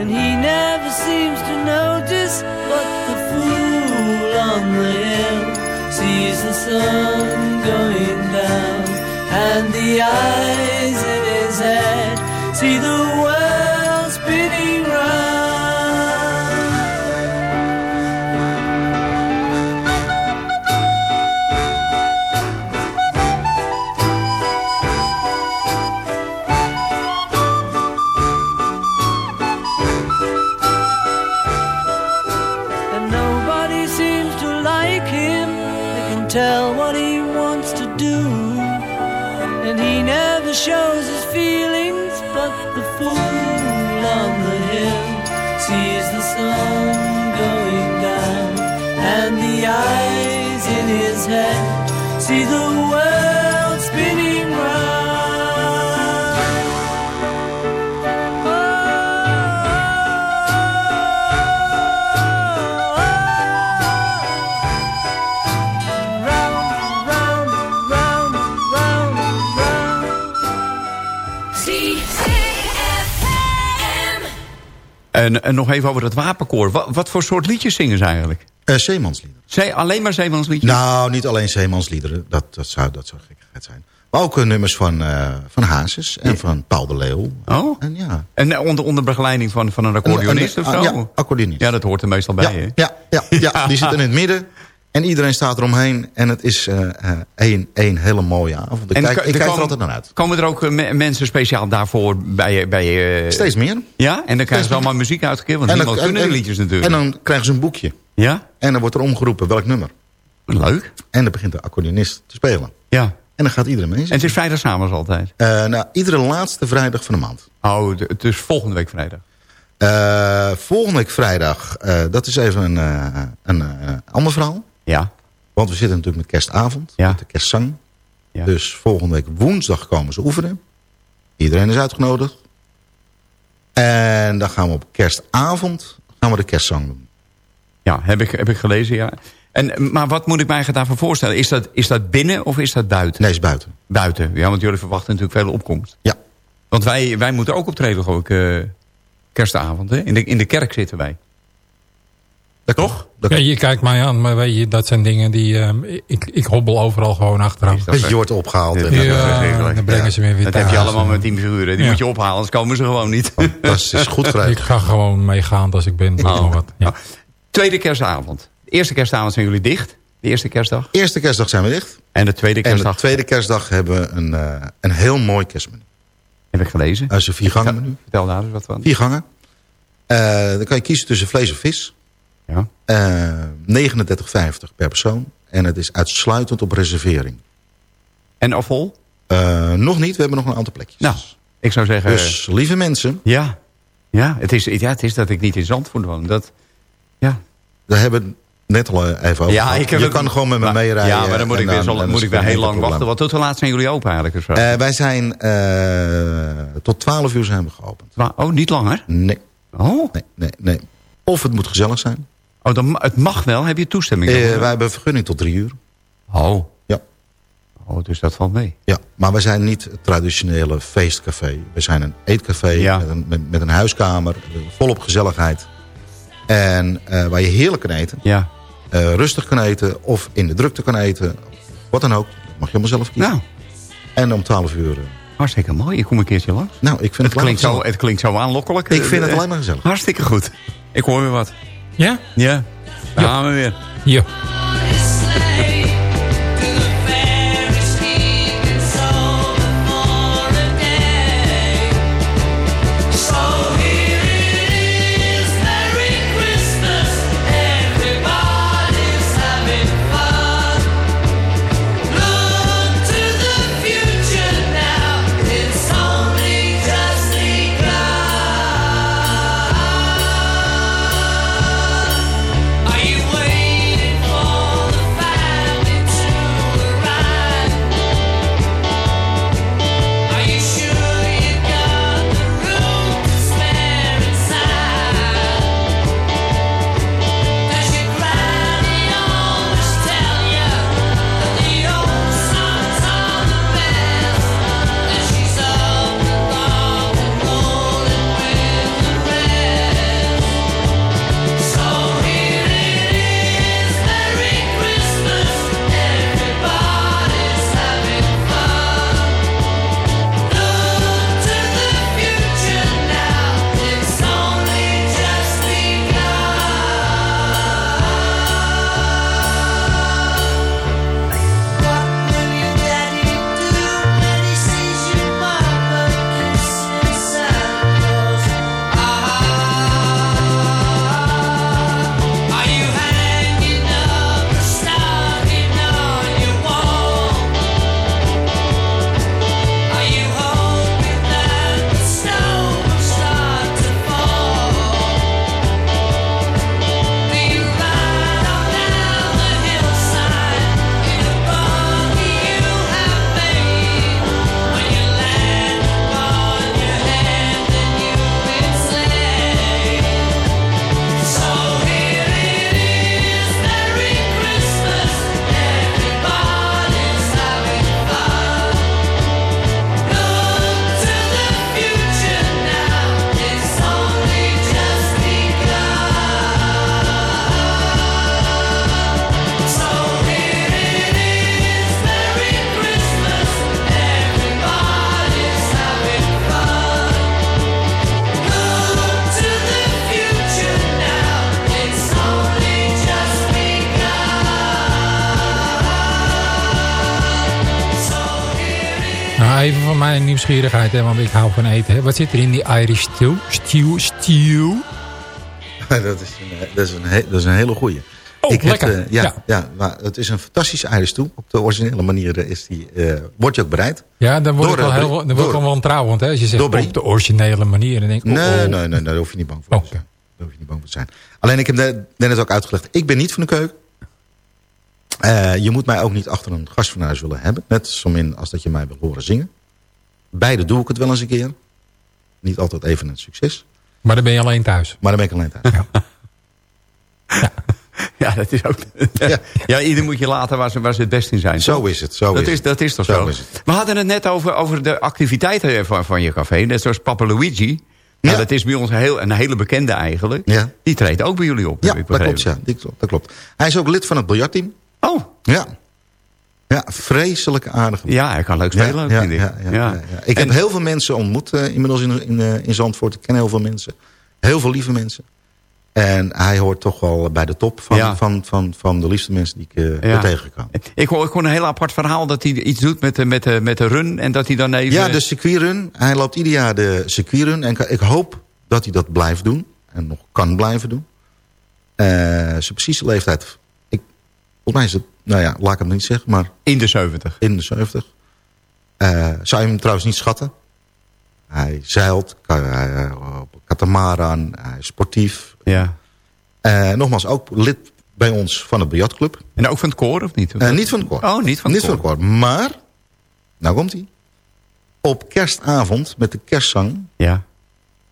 Speaker 9: And he never seems to notice what the fool on the hill sees the sun going down, and the eyes in his head see the do, and he never shows his feelings. But the fool on the hill sees the sun going down, and the eyes in his head see the world
Speaker 4: En, en nog even over dat wapenkoor. Wat, wat voor soort liedjes zingen ze eigenlijk?
Speaker 6: Eh, zeemansliederen.
Speaker 4: Zee, alleen maar zeemansliedjes?
Speaker 6: Nou, niet alleen zeemansliederen. Dat, dat, zou, dat zou gekkigheid zijn. Maar ook eh, nummers van, eh van Hazes en van Paul de Leeuw.
Speaker 4: Oh?
Speaker 6: En ja.
Speaker 4: En onder, onder begeleiding van, van een accordeonist
Speaker 6: En-
Speaker 4: of zo?
Speaker 6: ah, Ja, accordeonist.
Speaker 4: Ja, dat hoort er meestal bij,
Speaker 6: ja,
Speaker 4: hè?
Speaker 6: ja, ja, ja, *laughs* die zit in het midden. En iedereen staat eromheen. En het is eh, eh, één één hele mooie avond. Ik
Speaker 4: En
Speaker 6: kijk,
Speaker 4: er-
Speaker 6: ik
Speaker 4: er
Speaker 6: kijk er
Speaker 4: komen-
Speaker 6: altijd naar uit.
Speaker 4: Komen er ook eh, me- mensen speciaal daarvoor bij... bij eh,
Speaker 6: Steeds meer.
Speaker 4: Ja? En dan krijgen ze allemaal muziek uitgekeerd? Want
Speaker 6: En
Speaker 4: niemand
Speaker 6: dan-
Speaker 4: kunnen
Speaker 6: en-
Speaker 4: liedjes natuurlijk.
Speaker 6: En dan krijgen ze een boekje.
Speaker 4: Ja?
Speaker 6: En dan wordt er omgeroepen welk nummer.
Speaker 4: Leuk.
Speaker 6: En dan begint de accordeonist te spelen.
Speaker 4: Ja.
Speaker 6: En dan gaat iedereen mee.
Speaker 4: En het is vrijdagavond altijd?
Speaker 6: Eh, nou, iedere laatste vrijdag van de maand.
Speaker 4: Oh, het is volgende week vrijdag.
Speaker 6: Eh, volgende week vrijdag, eh, dat is even een, eh, een eh, ander verhaal.
Speaker 4: Ja.
Speaker 6: Want we zitten natuurlijk met kerstavond,
Speaker 4: Ja.
Speaker 6: met de kerstzang.
Speaker 4: Ja.
Speaker 6: Dus volgende week woensdag komen ze oefenen. Iedereen is uitgenodigd. En dan gaan we op kerstavond gaan we de kerstzang doen.
Speaker 4: Ja, heb ik, heb ik gelezen, ja. En, maar wat moet ik mij daarvoor voorstellen? Is dat, is dat binnen of is dat buiten?
Speaker 6: Nee, is buiten.
Speaker 4: Buiten, ja, want jullie verwachten natuurlijk veel opkomst.
Speaker 6: Ja.
Speaker 4: Want wij, wij moeten ook optreden, geloof ik, eh, kerstavond. Hè? In, de, in de kerk zitten wij.
Speaker 6: Dat
Speaker 4: Toch?
Speaker 6: Dat
Speaker 8: Ja, je kijkt mij aan, maar weet je, dat zijn dingen die... ehm, ik, ik hobbel overal gewoon achteraan.
Speaker 4: Dat
Speaker 6: je wordt opgehaald.
Speaker 4: Ja,
Speaker 6: en-
Speaker 8: dan brengen ze weer weer
Speaker 4: Dat heb je allemaal met tien figuren. Die
Speaker 8: Ja.
Speaker 4: moet je ophalen, anders komen ze gewoon niet.
Speaker 6: Dat is, goed *laughs*
Speaker 8: Ik
Speaker 6: geregeld.
Speaker 8: ga gewoon meegaan als ik ben. ik
Speaker 4: Oh.
Speaker 8: wat. Ja.
Speaker 4: Tweede kerstavond. De eerste kerstavond zijn jullie dicht. De eerste kerstdag.
Speaker 6: Eerste kerstdag zijn we dicht.
Speaker 4: En de tweede
Speaker 6: En
Speaker 4: kerstdag
Speaker 6: de tweede kerstdag hebben we een, eh, een heel mooi kerstmenu.
Speaker 4: heb ik gelezen.
Speaker 6: Dat is een viergangen menu.
Speaker 4: Vertel daar eens wat van.
Speaker 6: Vier gangen. Eh, dan kan je kiezen tussen vlees of vis.
Speaker 4: Ja.
Speaker 6: Eh 39,50 per persoon. En het is uitsluitend op reservering.
Speaker 4: En al vol?
Speaker 6: Eh, nog niet, we hebben nog een aantal plekjes.
Speaker 4: Nou, ik zou zeggen...
Speaker 6: dus lieve mensen,
Speaker 4: Ja, ja, het is, ja, het is dat ik niet in Zandvoort woon. Dat, ja.
Speaker 6: we hebben net al eh, even over
Speaker 4: ja,
Speaker 6: gehad.
Speaker 4: ik heb
Speaker 6: Je kan gewoon met me meerijden.
Speaker 4: Ja, maar dan moet ik weer, moet ik weer heel lang wachten. Want tot hoe laat zijn jullie open eigenlijk? zo?
Speaker 6: Wij zijn tot 12 uur zijn we geopend.
Speaker 4: Oh, niet langer?
Speaker 6: Nee,
Speaker 4: Oh,
Speaker 6: nee, nee, nee. Of het moet gezellig zijn.
Speaker 4: Oh dan, het mag wel. Heb je toestemming?
Speaker 6: Eh, wij hebben een vergunning tot drie uur.
Speaker 4: Oh.
Speaker 6: Ja.
Speaker 4: Oh, dus dat valt mee.
Speaker 6: Ja, maar we zijn niet het traditionele feestcafé. We zijn een eetcafé
Speaker 4: Ja.
Speaker 6: met, een, met, met een huiskamer, eh, volop gezelligheid. En eh, waar je heerlijk kan eten.
Speaker 4: Ja.
Speaker 6: rustig kan eten of in de drukte kan eten. Wat dan ook. Dat mag je helemaal zelf kiezen.
Speaker 4: Nou,
Speaker 6: En om 12 uur...
Speaker 4: hartstikke mooi. Ik kom een keertje langs.
Speaker 6: nou, ik vind
Speaker 4: Het
Speaker 6: het,
Speaker 4: klinkt, zo, het klinkt zo aanlokkelijk.
Speaker 6: Ik vind het alleen maar gezellig.
Speaker 4: Hartstikke goed. Ik hoor weer wat.
Speaker 8: Ja?
Speaker 4: Ja. Daar gaan we weer.
Speaker 8: Ja. Mijn nieuwsgierigheid, hè, want ik hou van eten. Hè. Wat zit er in die Irish stew? Stew, stew?
Speaker 6: dat, is een, dat, is een, dat is een hele goeie.
Speaker 8: Oh,
Speaker 6: heb,
Speaker 8: lekker.
Speaker 6: eh, ja,
Speaker 8: Ja.
Speaker 6: ja. maar het is een fantastische Irish toe. Op de originele manier is die, wordt je ook bereid.
Speaker 8: Ja, dan word
Speaker 6: Door,
Speaker 8: ik wel heel, dan word ik
Speaker 6: door.
Speaker 8: wel wantrouwend. Hè, als je zegt
Speaker 6: Door
Speaker 8: op de originele manier. Dan denk ik, oh,
Speaker 6: Nee,
Speaker 8: oh.
Speaker 6: nee, nee, daar hoef je niet bang voor te zijn. Daar hoef je niet bang voor te zijn. Alleen ik heb net ook uitgelegd. Ik ben niet van de keuken. Eh, je moet mij ook niet achter een gastfornuis willen hebben. Net zo min als dat je mij wil horen zingen. Beide doe ik het wel eens een keer. Niet altijd even een succes.
Speaker 8: Maar dan ben je alleen thuis.
Speaker 6: Maar dan ben ik alleen thuis.
Speaker 4: Ja, *laughs* dat is ook...
Speaker 6: Ja. *laughs*
Speaker 4: ja. ieder moet je laten waar ze, waar ze het best in zijn.
Speaker 6: Zo
Speaker 4: toch?
Speaker 6: is het. Zo
Speaker 4: dat, is
Speaker 6: het.
Speaker 4: dat is toch
Speaker 6: Zo
Speaker 4: zo?
Speaker 6: is het.
Speaker 4: We hadden het net over, over de activiteiten van, van je café. Net zoals Papa Luigi. Nou,
Speaker 6: Ja.
Speaker 4: dat is bij ons heel, een hele bekende eigenlijk.
Speaker 6: Ja.
Speaker 4: Die treedt ook bij jullie op.
Speaker 6: Ja,
Speaker 4: heb ik
Speaker 6: dat klopt, ja. Die klopt, dat klopt. Hij is ook lid van het biljartteam.
Speaker 4: Oh,
Speaker 6: Ja. Ja, vreselijke aardige man.
Speaker 4: ja, hij kan leuk spelen
Speaker 6: ja,
Speaker 4: vind ik.
Speaker 6: ja, ja, ja, ja. Ik heb heel veel mensen ontmoet eh, inmiddels in, in, eh, in Zandvoort. Ik ken heel veel mensen. Heel veel lieve mensen. En hij hoort toch wel bij de top van,
Speaker 4: Ja.
Speaker 6: van, van, van de liefste mensen die ik ben
Speaker 4: Ja. Ik hoor, hoor een heel apart verhaal dat hij iets doet met de, met met de run. En dat hij dan even...
Speaker 6: Ja, de circuitrun. Hij loopt ieder jaar de circuitrun. En ik hoop dat hij dat blijft doen. En nog kan blijven doen. Eh, zijn precieze leeftijd. Ik, volgens mij is het, nou ja, laat ik hem niet zeggen, maar
Speaker 4: In de 70.
Speaker 6: in de 70. Eh, zou je hem trouwens niet schatten. Hij zeilt, hij, eh, op katamaran, hij is sportief.
Speaker 4: Ja.
Speaker 6: Eh, nogmaals, ook lid bij ons van het biljartclub.
Speaker 4: En ook van het koor, of niet?
Speaker 6: Niet van het koor.
Speaker 4: Oh, niet van het
Speaker 6: niet van het koor. Maar, nou komt hij. Op kerstavond met de kerstzang
Speaker 4: Ja.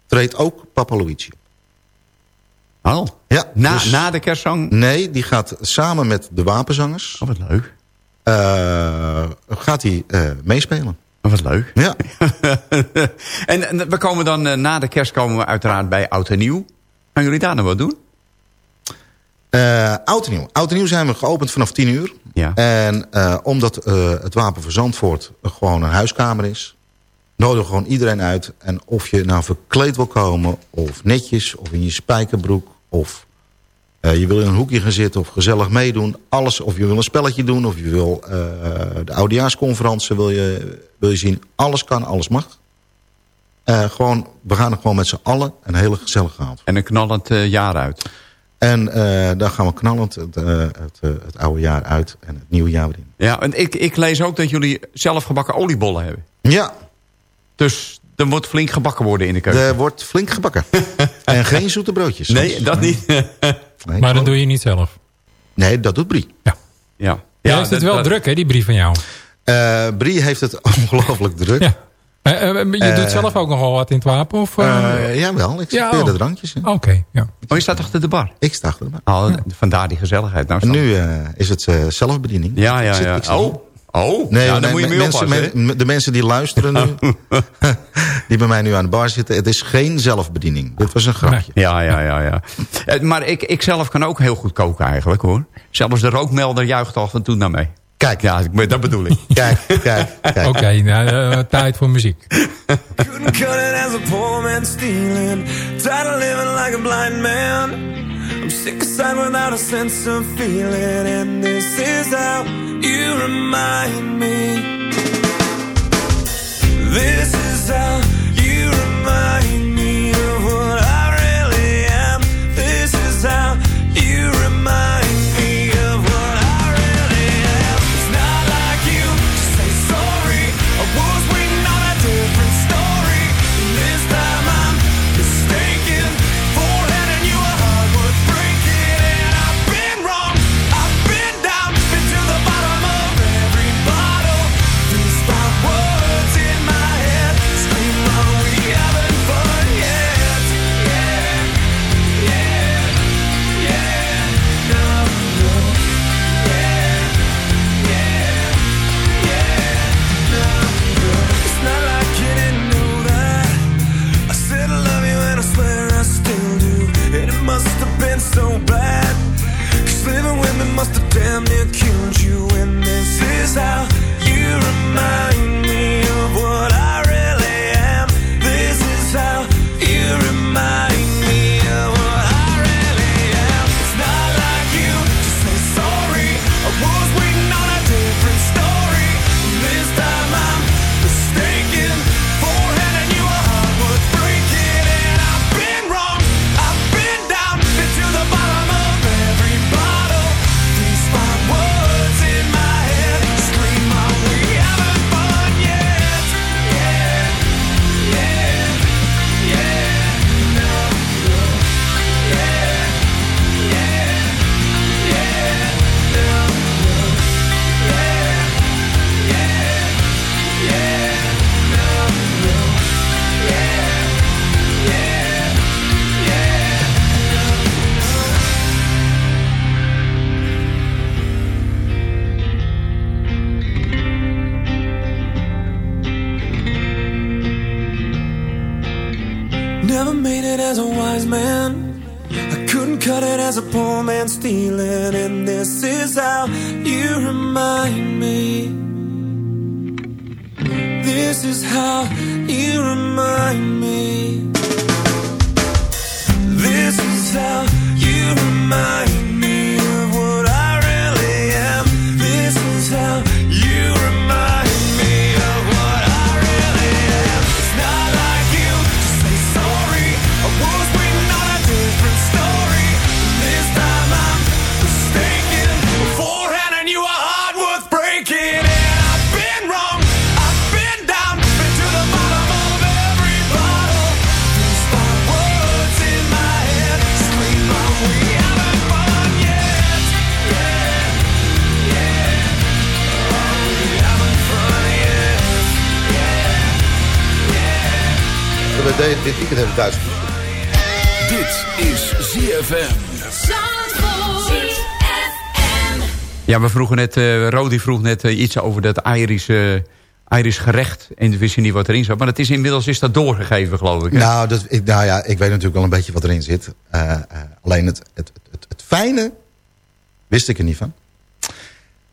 Speaker 6: treedt ook Papa Luigi.
Speaker 4: Oh.
Speaker 6: Ja,
Speaker 4: Na,
Speaker 6: dus-
Speaker 4: na de kerstzang?
Speaker 6: Nee, die gaat samen met de wapenzangers...
Speaker 4: Oh, wat leuk.
Speaker 6: eh, gaat hij eh, meespelen.
Speaker 4: Oh, wat leuk.
Speaker 6: Ja, *laughs*
Speaker 4: en, en we komen dan eh, na de kerst komen we uiteraard bij Oud en Nieuw. Gaan jullie daar nog wat doen?
Speaker 6: Oud en nieuw. Oud en nieuw zijn we geopend vanaf 10 uur.
Speaker 4: Ja.
Speaker 6: En omdat het Wapen van Zandvoort gewoon een huiskamer is... nodigen we gewoon iedereen uit. En of je nou verkleed wil komen, of netjes, of in je spijkerbroek... of eh, je wil in een hoekje gaan zitten of gezellig meedoen. Alles, of je wil een spelletje doen, of je wil eh, de oudejaarsconferentie wil je, wil je zien. Alles kan, alles mag. Eh, gewoon, we gaan er gewoon met z'n allen een hele gezellige avond.
Speaker 4: En een knallend jaar uit.
Speaker 6: En daar gaan we knallend het, het, het oude jaar uit en het nieuwe jaar in.
Speaker 4: Ja, en ik, ik lees ook dat jullie zelf gebakken oliebollen hebben.
Speaker 6: Ja,
Speaker 4: Dus er moet flink gebakken worden in de keuken.
Speaker 6: er wordt flink gebakken. *laughs* en geen zoete broodjes.
Speaker 4: Nee, dat niet. *laughs*
Speaker 6: Nee,
Speaker 8: Maar dat doe je niet zelf.
Speaker 6: Nee, dat doet Brie.
Speaker 4: ja.
Speaker 8: Ja, heeft het wel
Speaker 4: dat-
Speaker 8: druk, hè, die brief van jou.
Speaker 6: Eh, Brie heeft het *laughs* ongelooflijk druk.
Speaker 8: Ja. Eh, eh, je doet zelf ook nogal wat in het wapen? Of,
Speaker 6: jawel, ik
Speaker 8: Ja,
Speaker 6: serveer de
Speaker 8: oh.
Speaker 6: drankjes.
Speaker 8: Oké, ja.
Speaker 4: Oh, je staat achter de bar.
Speaker 6: Ik sta achter de bar.
Speaker 4: Oh, vandaar die gezelligheid. Nou,
Speaker 6: nu eh, is het eh, zelfbediening.
Speaker 4: Ja, ja,
Speaker 6: Ik zit-
Speaker 4: ja.
Speaker 6: ik zit-
Speaker 4: Oh, oh.
Speaker 6: Nee,
Speaker 4: ja, dan
Speaker 6: nee,
Speaker 4: moet je mee
Speaker 6: mensen,
Speaker 4: oppassen. hè?
Speaker 6: men- de mensen die luisteren nu, *laughs* die bij mij nu aan de bar zitten, het is geen zelfbediening. Dit was een grapje.
Speaker 4: Ja, ja, ja. ja. Eh, Maar ik, ik zelf kan ook heel goed koken eigenlijk, hoor. Zelfs de rookmelder juicht af en toe naar mee.
Speaker 6: Kijk,
Speaker 4: Ja, ik- dat bedoel ik. *laughs*
Speaker 6: kijk, kijk, kijk.
Speaker 8: Oké, nou, eh, tijd voor muziek.
Speaker 5: Couldn't cut it as a poor man stealing. Tired of living like a blind man. I'm sick without a sense of feeling. And this is how you remind me. This is how you remind me time it killed you, and this is how you remind me.
Speaker 4: Ja, we vroegen net, eh Rodi vroeg net eh, iets over dat Irish, eh, Irish gerecht. En we wisten niet wat erin zat. Maar het is inmiddels is dat doorgegeven, geloof ik. Hè?
Speaker 6: Nou, dat, ik, nou ja, ik weet natuurlijk wel een beetje wat erin zit. Alleen het, het, het, het fijne wist ik er niet van.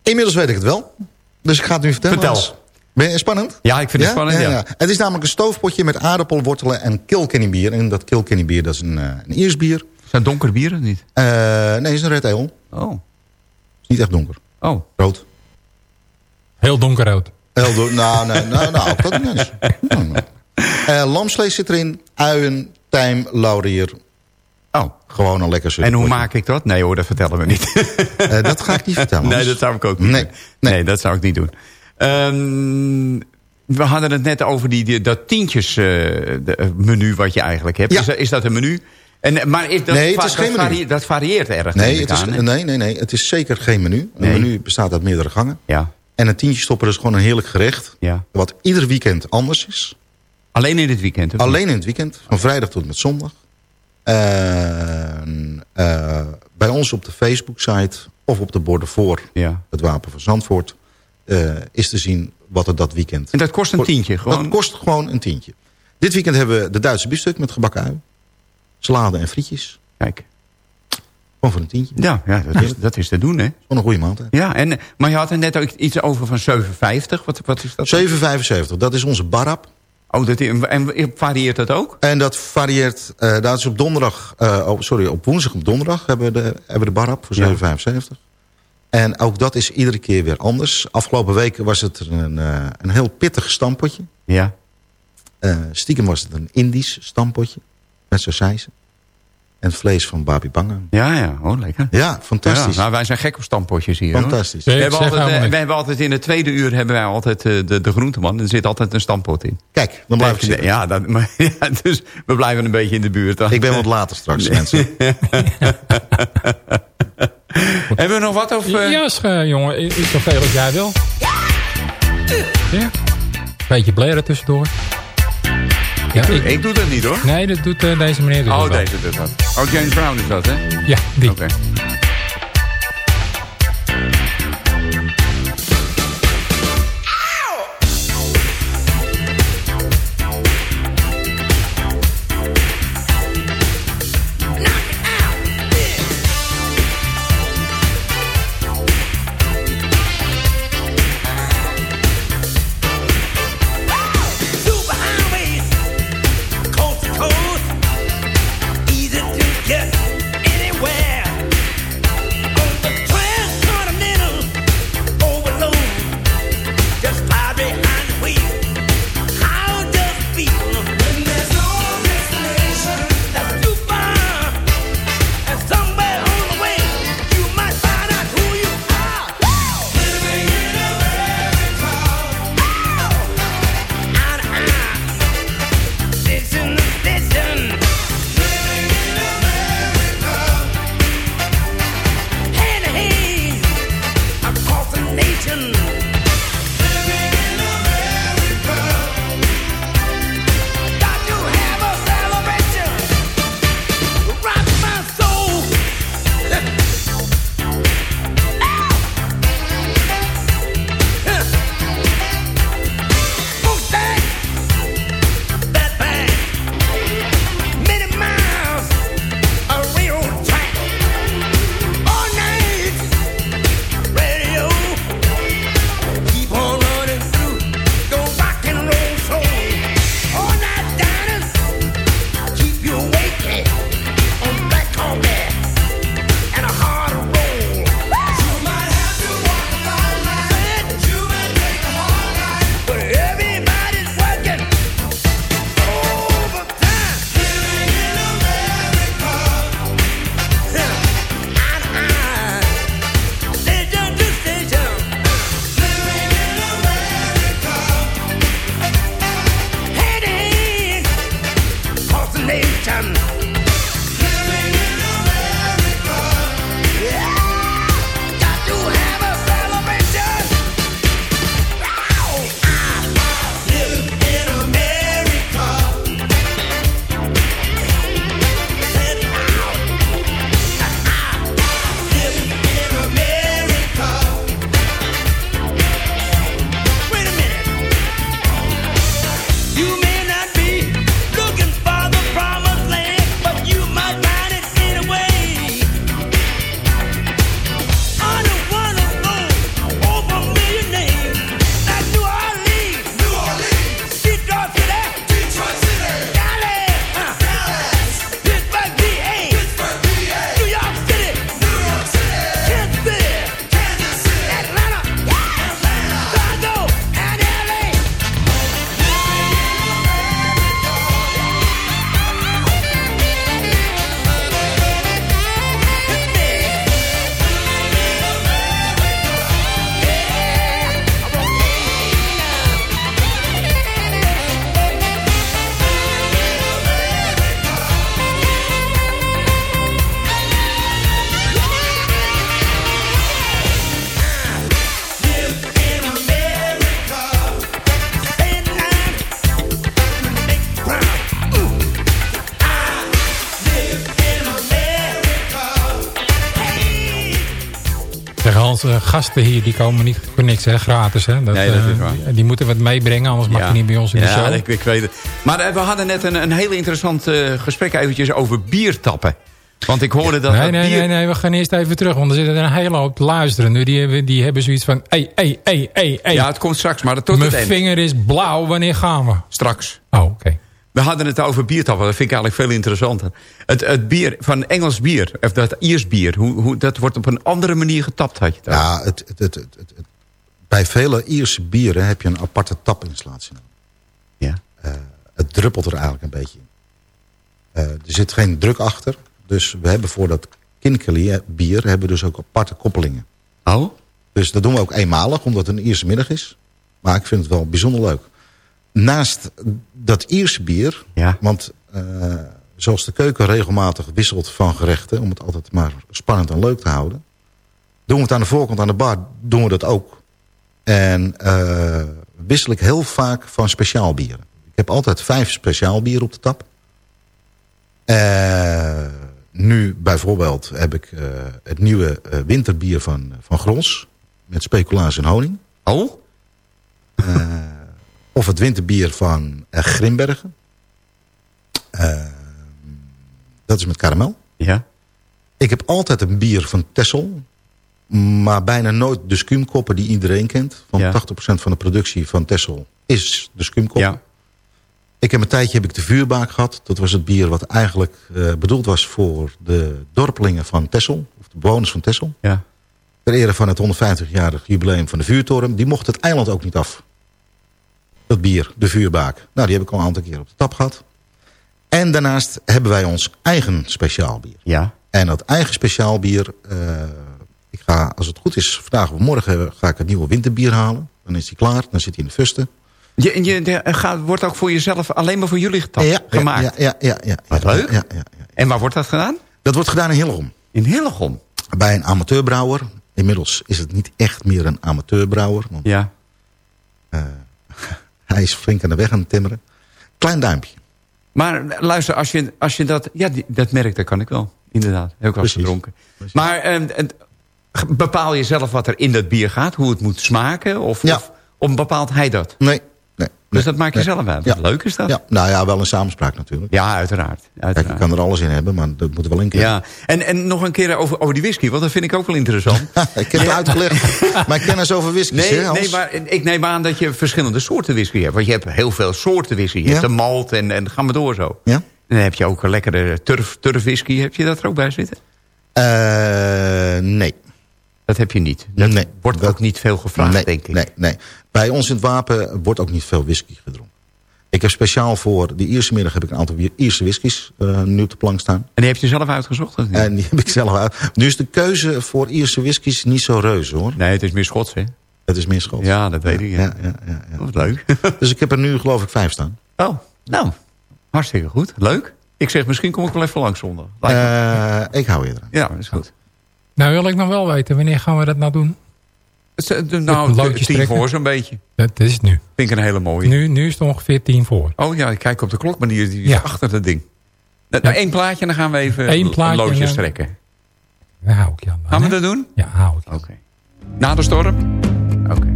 Speaker 6: Inmiddels weet ik het wel. Dus ik ga het nu vertellen.
Speaker 4: Vertel.
Speaker 6: Hans. Ben je spannend?
Speaker 4: Ja, ik vind het spannend, ja.
Speaker 6: Het is namelijk een stoofpotje met aardappel, wortelen en Kilkenny bier. En dat Kilkenny bier, dat is een, eh, een Iers bier.
Speaker 4: Zijn donker bieren niet?
Speaker 6: Nee, het is een red ale.
Speaker 4: Oh.
Speaker 6: Is niet echt donker.
Speaker 4: Oh.
Speaker 6: Rood.
Speaker 8: Heel donkerrood.
Speaker 6: Heel do- nou, nee, nou, nou, dat niet eens. Nou, nou. Eh, lamsvlees zit erin. Uien, tijm, laurier.
Speaker 4: Oh.
Speaker 6: Gewoon een lekker
Speaker 4: En hoe
Speaker 6: potje.
Speaker 4: maak ik dat? Nee hoor, dat vertellen we niet.
Speaker 6: Eh, dat ga ik niet vertellen.
Speaker 4: nee, dat zou ik ook niet
Speaker 6: Nee,
Speaker 4: doen. Nee.
Speaker 6: nee.
Speaker 4: dat zou ik niet doen. Ehm, we hadden het net over die, die, dat tientjes eh, de, menu wat je eigenlijk hebt.
Speaker 6: Ja.
Speaker 4: Is, dat- is dat een menu? En, maar is dat,
Speaker 6: Nee, het is
Speaker 4: dat
Speaker 6: geen menu.
Speaker 4: varie- dat varieert erg.
Speaker 6: Nee, het is,
Speaker 4: aan,
Speaker 6: nee, nee, nee, het is zeker geen menu. Een
Speaker 4: Nee.
Speaker 6: menu bestaat uit meerdere gangen.
Speaker 4: Ja,
Speaker 6: En een tientje stopper is gewoon een heerlijk gerecht.
Speaker 4: ja.
Speaker 6: Wat ieder weekend anders is.
Speaker 4: Alleen in het weekend?
Speaker 6: Alleen in het weekend. Van vrijdag tot met zondag. Eh, bij ons op de Facebook-site of op de borden voor
Speaker 4: Ja.
Speaker 6: het Wapen van Zandvoort... eh, is te zien wat er dat weekend...
Speaker 4: En dat kost een tientje? Gewoon...
Speaker 6: Dat kost gewoon een tientje. Dit weekend hebben we de Duitse biefstuk met gebakken ui. Salade en frietjes.
Speaker 4: Kijk.
Speaker 6: Gewoon voor een tientje.
Speaker 4: Ja, ja dat, is, dat is te doen, hè?
Speaker 6: Gewoon een goede maaltijd.
Speaker 4: Ja, en, eh, maar je had er net ook iets over van 7,50. Wat, wat is dat?
Speaker 6: 7,75. Dat is onze barap.
Speaker 4: Oh, dat, en varieert dat ook?
Speaker 6: En dat varieert, eh dat is op donderdag, oh, sorry, op woensdag op donderdag hebben we de, hebben we de barap voor
Speaker 4: Ja.
Speaker 6: 7,75. En ook dat is iedere keer weer anders. Afgelopen week was het een, een heel pittig stampotje.
Speaker 4: Ja.
Speaker 6: Stiekem was het een Indisch stampotje. Met sausijzen. En vlees van Babi Banga.
Speaker 4: Ja, ja. Oh, lekker.
Speaker 6: Ja, fantastisch.
Speaker 4: Ja, nou, wij zijn gek op stampotjes hier. hoor.
Speaker 6: fantastisch.
Speaker 4: We hebben, altijd,
Speaker 8: helemaal
Speaker 4: eh, we hebben altijd in het tweede uur hebben wij altijd eh, de, de groenteman. Er zit altijd een stampot in.
Speaker 6: Kijk, dan blijf ik zitten.
Speaker 4: Ja, dat, *laughs* maar, ja, dus we blijven een beetje in de buurt. dan.
Speaker 6: Ik ben wat later straks, mensen. *laughs*
Speaker 4: Hebben we nog wat? Of, eh?
Speaker 8: Ja, jongen, is zoveel als jij wil. Ja. Beetje blaren tussendoor. Ja, ik,
Speaker 4: Ik doe dat niet hoor.
Speaker 8: nee, dat doet eh, deze meneer dus
Speaker 4: Oh,
Speaker 8: wel.
Speaker 4: deze doet dat. Oh, James Brown is dat, hè?
Speaker 8: Ja, die.
Speaker 4: Oké.
Speaker 8: Onze gasten hier, die komen niet voor niks, hè, gratis. Hè. Dat,
Speaker 4: Nee, dat is
Speaker 8: eh,
Speaker 4: waar.
Speaker 8: die, die moeten wat meebrengen, anders mag
Speaker 4: Ja.
Speaker 8: je niet bij ons in de
Speaker 4: ja,
Speaker 8: show.
Speaker 4: ik, ik weet het. Maar eh, we hadden net een, een heel interessant eh, gesprek eventjes over biertappen. Want ik hoorde dat...
Speaker 8: Nee, nee,
Speaker 4: bier...
Speaker 8: nee, nee, we gaan eerst even terug. Want er zitten een hele hoop te luisteren. Nu, die, hebben, die hebben zoiets van... Hé, hé, hé, hé, hé.
Speaker 4: Ja, het komt straks, maar tot
Speaker 8: Mijn
Speaker 4: het eind.
Speaker 8: vinger is blauw, wanneer gaan we?
Speaker 4: Straks.
Speaker 8: Oh, oké.
Speaker 4: We hadden het over biertappen. Dat vind ik eigenlijk veel interessanter. Het, het bier van Engels bier, of dat Iers bier... Hoe, hoe, dat wordt op een andere manier getapt, had je over.
Speaker 6: Ja, het, het, bij vele Ierse bieren heb je een aparte tapinstallatie. nodig.
Speaker 4: Ja.
Speaker 6: Eh, het druppelt er eigenlijk een beetje in. Eh, er zit geen druk achter. Dus we hebben voor dat Kinkelly eh, bier hebben we dus ook aparte koppelingen.
Speaker 4: Oh?
Speaker 6: Dus dat doen we ook eenmalig, omdat het een Ierse middag is. Maar ik vind het wel bijzonder leuk. Naast dat Ierse bier,
Speaker 4: Ja.
Speaker 6: want eh, zoals de keuken regelmatig wisselt van gerechten... om het altijd maar spannend en leuk te houden... doen we het aan de voorkant aan de bar, doen we dat ook. En eh, wissel ik heel vaak van speciaal bieren. Ik heb altijd vijf speciaal bieren op de tap. Eh, nu bijvoorbeeld heb ik het nieuwe winterbier van, van Gros... met speculaas en honing.
Speaker 4: Oh?
Speaker 6: Of het winterbier van eh, Grimbergen. Eh, dat is met karamel.
Speaker 4: Ja.
Speaker 6: Ik heb altijd een bier van Tessel. Maar bijna nooit de skumkoppen die iedereen kent. Want
Speaker 4: Ja.
Speaker 6: 80% van de productie van Tessel is de skumkop.
Speaker 4: Ja.
Speaker 6: Ik heb een tijdje heb ik de vuurbaak gehad. Dat was het bier wat eigenlijk eh, bedoeld was voor de dorpelingen van Tessel. Of de bewoners van Tessel.
Speaker 4: Ja.
Speaker 6: Ter ere van het 150-jarig jubileum van de vuurtoren. Die mocht het eiland ook niet af. Dat bier, de vuurbaak. Nou, die heb ik al een aantal keer op de tap gehad. En daarnaast hebben wij ons eigen speciaal bier.
Speaker 4: Ja.
Speaker 6: En dat eigen speciaal bier... eh, ik ga, als het goed is, vandaag of morgen ga ik het nieuwe winterbier halen. Dan is die klaar, dan zit hij in de fusten.
Speaker 4: Je, en je de- gaat, wordt ook voor jezelf alleen maar voor jullie getapt,
Speaker 6: ja,
Speaker 4: gemaakt.
Speaker 6: Ja, ja, ja, ja,
Speaker 4: Wat
Speaker 6: ja,
Speaker 4: leuk.
Speaker 6: Ja, ja, ja.
Speaker 4: En waar wordt dat gedaan?
Speaker 6: Dat wordt gedaan in Hillegom.
Speaker 4: In Hillegom.
Speaker 6: Bij een amateurbrouwer. Inmiddels is het niet echt meer een amateurbrouwer. Want
Speaker 4: Ja.
Speaker 6: Hij is flink aan de weg aan het timmeren. Klein duimpje.
Speaker 4: Maar luister, als je, als je dat... Ja, die- dat merk, dat kan ik wel. Inderdaad. Ik wel
Speaker 6: Precies.
Speaker 4: gedronken. Maar eh, eh, bepaal je zelf wat er in dat bier gaat? Hoe het moet smaken? Of,
Speaker 6: Ja.
Speaker 4: of, of bepaalt hij dat?
Speaker 6: Nee. Nee
Speaker 4: Dus dat maak je
Speaker 6: nee.
Speaker 4: zelf uit.
Speaker 6: Ja.
Speaker 4: Wat leuk is dat?
Speaker 6: Ja, nou ja, wel een samenspraak natuurlijk.
Speaker 4: Ja, uiteraard.
Speaker 6: Kijk,
Speaker 4: uiteraard.
Speaker 6: je kan er alles in hebben, maar dat moet er wel in kunnen.
Speaker 4: Ja, en, en nog een keer over, over die whisky, want dat vind ik ook wel interessant. *laughs*
Speaker 6: ik heb het uitgelegd. *laughs* Mijn kennis over whiskies,
Speaker 4: Nee, nee, maar ik neem aan dat je verschillende soorten whisky hebt. Want je hebt heel veel soorten whisky. Je
Speaker 6: Ja.
Speaker 4: hebt de malt en, en ga maar door zo.
Speaker 6: Ja?
Speaker 4: En dan heb je ook een lekkere turf, turfwhisky. Heb je dat er ook bij zitten?
Speaker 6: Eh, nee.
Speaker 4: Dat heb je niet. Dat
Speaker 6: Nee.
Speaker 4: wordt
Speaker 6: Dat-
Speaker 4: ook niet veel gevraagd,
Speaker 6: nee,
Speaker 4: denk ik.
Speaker 6: Nee, nee. Bij ons in het wapen wordt ook niet veel whisky gedronken. Ik heb speciaal voor de Ierse middag heb ik een aantal Ierse whiskies eh, nu op de plank staan.
Speaker 4: En die heb je zelf uitgezocht? Of niet?
Speaker 6: En die heb ik zelf uit. Nu is de keuze voor Ierse whiskies niet zo reuze hoor.
Speaker 4: Nee, het is meer Schots, hè?
Speaker 6: Het is meer schot.
Speaker 4: Ja, dat weet ik. Ja.
Speaker 6: Ja, ja, ja,
Speaker 4: leuk. *laughs*
Speaker 6: Dus ik heb er nu geloof ik vijf staan.
Speaker 4: oh, nou, hartstikke goed. Leuk. Ik zeg, misschien kom ik wel even langs zondag. Me-
Speaker 6: Eh, ik hou je eraan.
Speaker 4: ja, dat is goed.
Speaker 8: Nou wil ik nog wel weten, wanneer gaan we dat nou doen?
Speaker 4: Het is, Nou,
Speaker 8: loodjes
Speaker 4: tien
Speaker 8: trekken?
Speaker 4: voor zo'n beetje.
Speaker 8: Dat is nu.
Speaker 4: Vind ik een hele mooie.
Speaker 8: Nu, nu is het ongeveer tien voor.
Speaker 4: Oh ja, ik kijk op de klok, maar die, die is
Speaker 8: Ja.
Speaker 4: achter het ding. Nou, nou, één plaatje en dan gaan we even
Speaker 8: Eén plaatje
Speaker 4: loodjes
Speaker 8: en dan-
Speaker 4: trekken.
Speaker 8: Daar hou ik je aan.
Speaker 4: Gaan we dat doen?
Speaker 8: Ja, hou ik.
Speaker 4: Oké. Na de storm? Oké.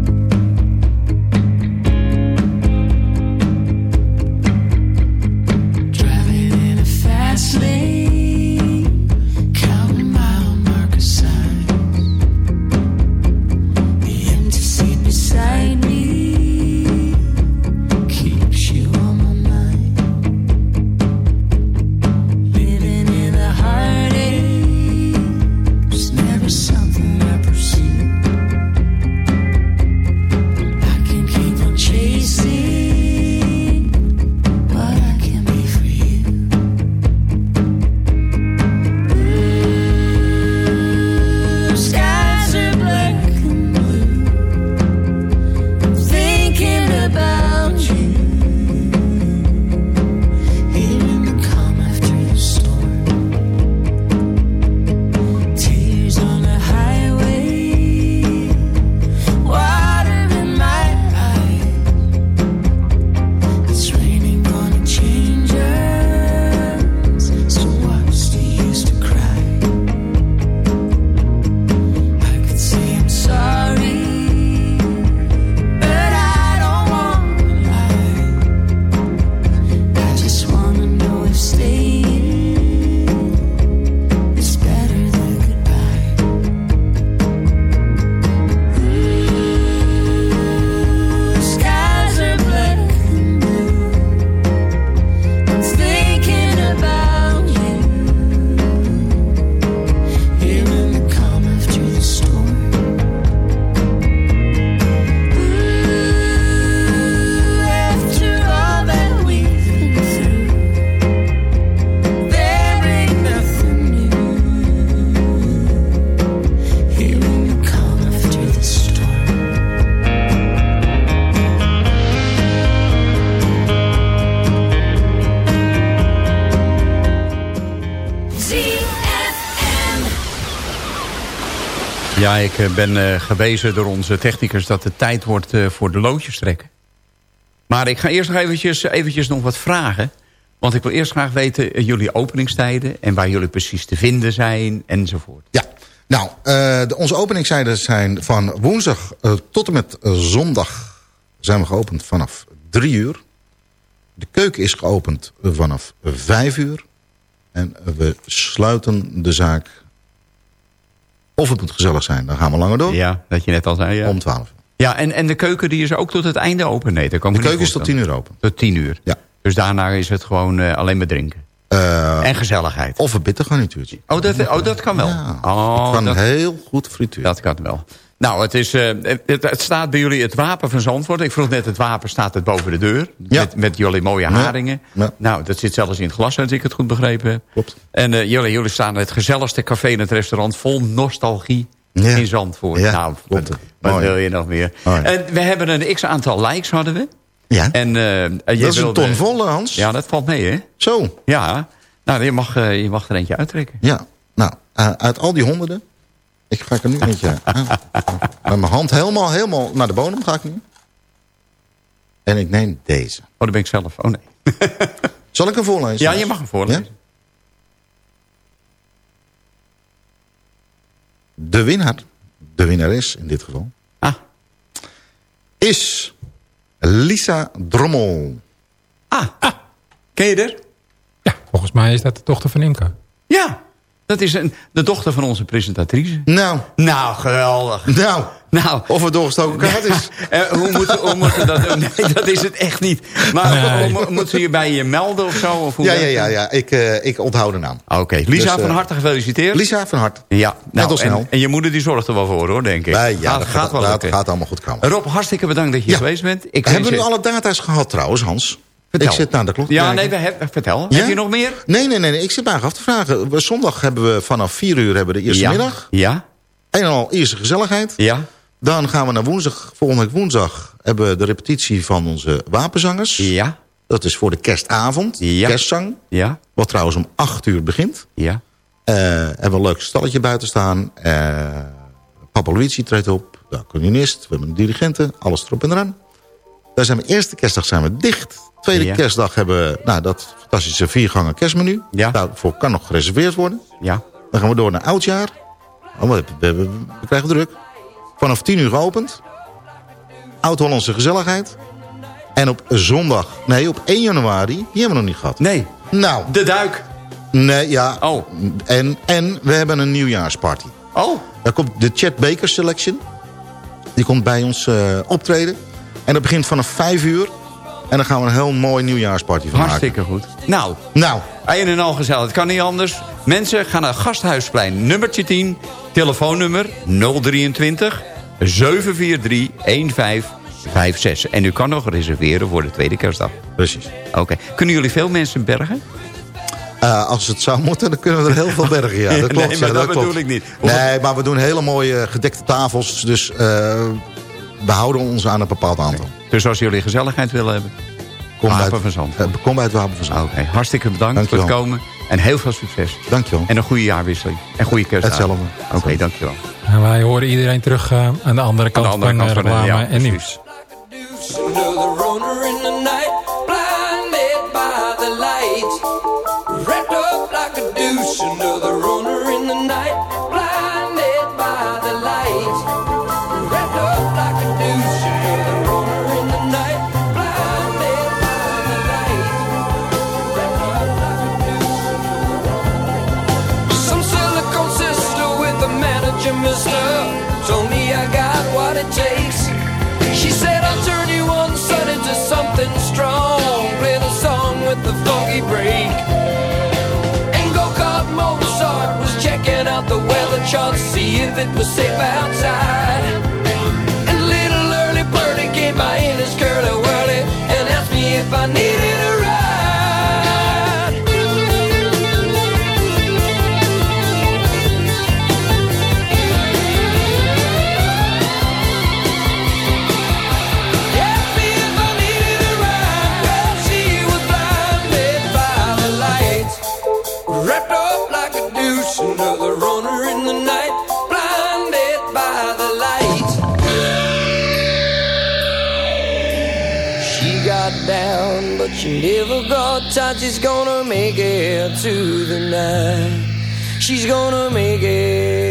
Speaker 9: Driving in a fast lane,
Speaker 4: Ik eh, ben eh, gewezen door onze technicus dat het tijd wordt eh, voor de loodjes trekken. Maar ik ga eerst nog eventjes, eventjes nog wat vragen. Want ik wil eerst graag weten jullie openingstijden... en waar jullie precies te vinden zijn enzovoort.
Speaker 6: Ja, nou, de, onze openingstijden zijn van woensdag tot en met zondag zijn we geopend vanaf drie uur. De keuken is geopend vanaf vijf uur. En we sluiten de zaak, of het moet gezellig zijn, dan gaan we langer door,
Speaker 4: Ja, dat je net al zei. Ja,
Speaker 6: om twaalf uur.
Speaker 4: ja en, en de keuken die is ook tot het einde open? Nee,
Speaker 6: De keuken is tot tien
Speaker 4: voorstellen.
Speaker 6: uur open.
Speaker 4: Tot tien uur?
Speaker 6: Ja.
Speaker 4: Dus daarna is het gewoon eh, alleen maar drinken.
Speaker 6: Eh,
Speaker 4: en gezelligheid.
Speaker 6: of een bittergarnituurtje.
Speaker 4: Oh, dat, oh, dat kan wel.
Speaker 6: Ja,
Speaker 4: oh,
Speaker 6: het kan
Speaker 4: dat,
Speaker 6: heel goed frituur.
Speaker 4: dat kan wel. Nou, het, is, eh, het, het staat bij jullie het wapen van Zandvoort. Ik vroeg net, het wapen staat het boven de deur.
Speaker 6: Ja.
Speaker 4: Met, met jullie mooie haringen.
Speaker 6: Ja.
Speaker 4: Nou, dat zit zelfs in het glas, als ik het goed begrepen heb.
Speaker 6: Klopt.
Speaker 4: En eh, jullie, jullie staan het gezelligste café in het restaurant... vol nostalgie in Zandvoort.
Speaker 6: Ja,
Speaker 4: nou,
Speaker 6: klopt.
Speaker 4: wat, wil je nog meer?
Speaker 6: Mooi.
Speaker 4: En we hebben een x-aantal likes, hadden we.
Speaker 6: Ja,
Speaker 4: En, en jij
Speaker 6: dat is een ton volle, Hans.
Speaker 4: Ja, dat valt mee, hè?
Speaker 6: Zo,
Speaker 4: Ja. Nou, je mag, je mag er eentje uittrekken.
Speaker 6: ja. Nou, uit al die honderden... Ik ga er nu eentje... aan. *laughs* met mijn hand helemaal, helemaal naar de bodem ga ik nu. En ik neem deze.
Speaker 4: Oh, dat ben ik zelf. Oh, nee. *laughs*
Speaker 6: Zal ik hem voorlezen?
Speaker 4: Ja, je mag hem voorlezen.
Speaker 6: Ja? De winnaar, de winnares in dit geval,
Speaker 4: Ah,
Speaker 6: is Lisa Drommel.
Speaker 4: ah, ah. Ken je er?
Speaker 8: Ja, volgens mij is dat de dochter van Imke.
Speaker 4: Ja, dat is een, de dochter van onze presentatrice.
Speaker 6: Nou,
Speaker 4: Nou, geweldig.
Speaker 6: nou,
Speaker 4: Nou,
Speaker 6: of het doorgestoken kaart is. *laughs*
Speaker 4: eh, hoe moeten hoe dat doen? Nee, dat is het echt niet. Maar
Speaker 8: Nee.
Speaker 4: hoe- hoe- moet ze je bij je melden of zo? Of hoe
Speaker 6: Ja, ja, ja, ja. Ik, eh, ik onthoud de naam.
Speaker 4: Oké, Lisa,
Speaker 6: Dus, eh,
Speaker 4: van harte gefeliciteerd.
Speaker 6: Lisa van Hart.
Speaker 4: Ja, nou,
Speaker 6: als snel.
Speaker 4: en, en je moeder die zorgt er wel voor, hoor, denk ik.
Speaker 6: Nee, ja,
Speaker 4: gaat,
Speaker 6: dat
Speaker 4: gaat wel
Speaker 6: dat gaat allemaal goed komen.
Speaker 4: Rob, hartstikke bedankt dat je
Speaker 6: Ja.
Speaker 4: geweest bent. Ik
Speaker 6: Hebben we nu
Speaker 4: je-
Speaker 6: alle data's gehad trouwens, Hans?
Speaker 4: Vertel.
Speaker 6: Ik zit naar de klok
Speaker 4: Ja,
Speaker 6: kijken.
Speaker 4: nee, we hebben, vertel.
Speaker 6: Ja?
Speaker 4: Heb je nog meer?
Speaker 6: Nee, nee, nee, nee, ik zit eigenlijk af te vragen. Zondag hebben we vanaf 4 uur hebben we de eerste
Speaker 4: ja.
Speaker 6: middag.
Speaker 4: Ja,
Speaker 6: En al eerste gezelligheid.
Speaker 4: ja,
Speaker 6: Dan gaan we naar woensdag, volgende week woensdag... hebben we de repetitie van onze wapenzangers.
Speaker 4: ja,
Speaker 6: Dat is voor de kerstavond,
Speaker 4: Ja.
Speaker 6: kerstzang.
Speaker 4: ja,
Speaker 6: Wat trouwens om 8 uur begint.
Speaker 4: ja.
Speaker 6: Eh hebben we een leuk stalletje buiten staan. Eh Papa Luigi treedt op. De accordeonist, we hebben een dirigenten. Alles erop en eraan. Dan zijn we eerste kerstdag zijn we dicht. Tweede
Speaker 4: Ja.
Speaker 6: kerstdag hebben we nou, dat fantastische viergangen kerstmenu.
Speaker 4: Ja.
Speaker 6: Daarvoor kan nog gereserveerd worden.
Speaker 4: ja.
Speaker 6: Dan gaan we door naar oudjaar. Oh, we, we, we, we krijgen druk. Vanaf 10 uur geopend. Oud-Hollandse gezelligheid. En op zondag, nee, op 1 januari, die hebben we nog niet gehad.
Speaker 4: Nee,
Speaker 6: Nou,
Speaker 4: de duik.
Speaker 6: nee, ja.
Speaker 4: Oh.
Speaker 6: En, en we hebben een nieuwjaarsparty.
Speaker 4: Oh,
Speaker 6: Daar komt de Chet Baker Selection. Die komt bij ons eh, optreden. En dat begint vanaf 5 uur. En dan gaan we een heel mooi nieuwjaarsparty van maken.
Speaker 4: hartstikke goed. Nou,
Speaker 6: Nou,
Speaker 4: een en al gezellig. Het kan niet anders. Mensen, gaan naar Gasthuisplein, nummertje 10. Telefoonnummer 023 743 1556. En u kan nog reserveren voor de tweede kerstdag.
Speaker 6: precies.
Speaker 4: Oké. Kunnen jullie veel mensen bergen?
Speaker 6: Eh, als het zou moeten, dan kunnen we er heel veel *laughs* bergen. Ja, dat klopt.
Speaker 4: nee, maar
Speaker 6: ja,
Speaker 4: dat
Speaker 6: klopt.
Speaker 4: bedoel ik niet.
Speaker 6: Nee, maar we doen hele mooie gedekte tafels. Dus eh, we houden ons aan een bepaald aantal.
Speaker 4: Dus als jullie gezelligheid willen hebben.
Speaker 6: Kom
Speaker 4: Wapen
Speaker 6: bij het-
Speaker 4: van Zandvoort.
Speaker 6: eh, kom bij het Wapen van Zandvoort.
Speaker 4: Oké, hartstikke bedankt
Speaker 6: Dankjewel.
Speaker 4: voor het komen. En heel veel succes.
Speaker 6: Dankjewel.
Speaker 4: En een goede jaarwisseling. En goede kerstdag.
Speaker 6: Hetzelfde.
Speaker 4: Oké, dankjewel.
Speaker 8: En wij horen iedereen terug eh, aan de andere kant
Speaker 4: andere
Speaker 8: van
Speaker 4: kant
Speaker 8: eh,
Speaker 4: van de-
Speaker 8: reclame
Speaker 4: ja,
Speaker 8: en
Speaker 4: precies.
Speaker 8: nieuws.
Speaker 9: Weather see if it was safe outside.
Speaker 5: Never got tired. She's gonna make it to the night. She's gonna make it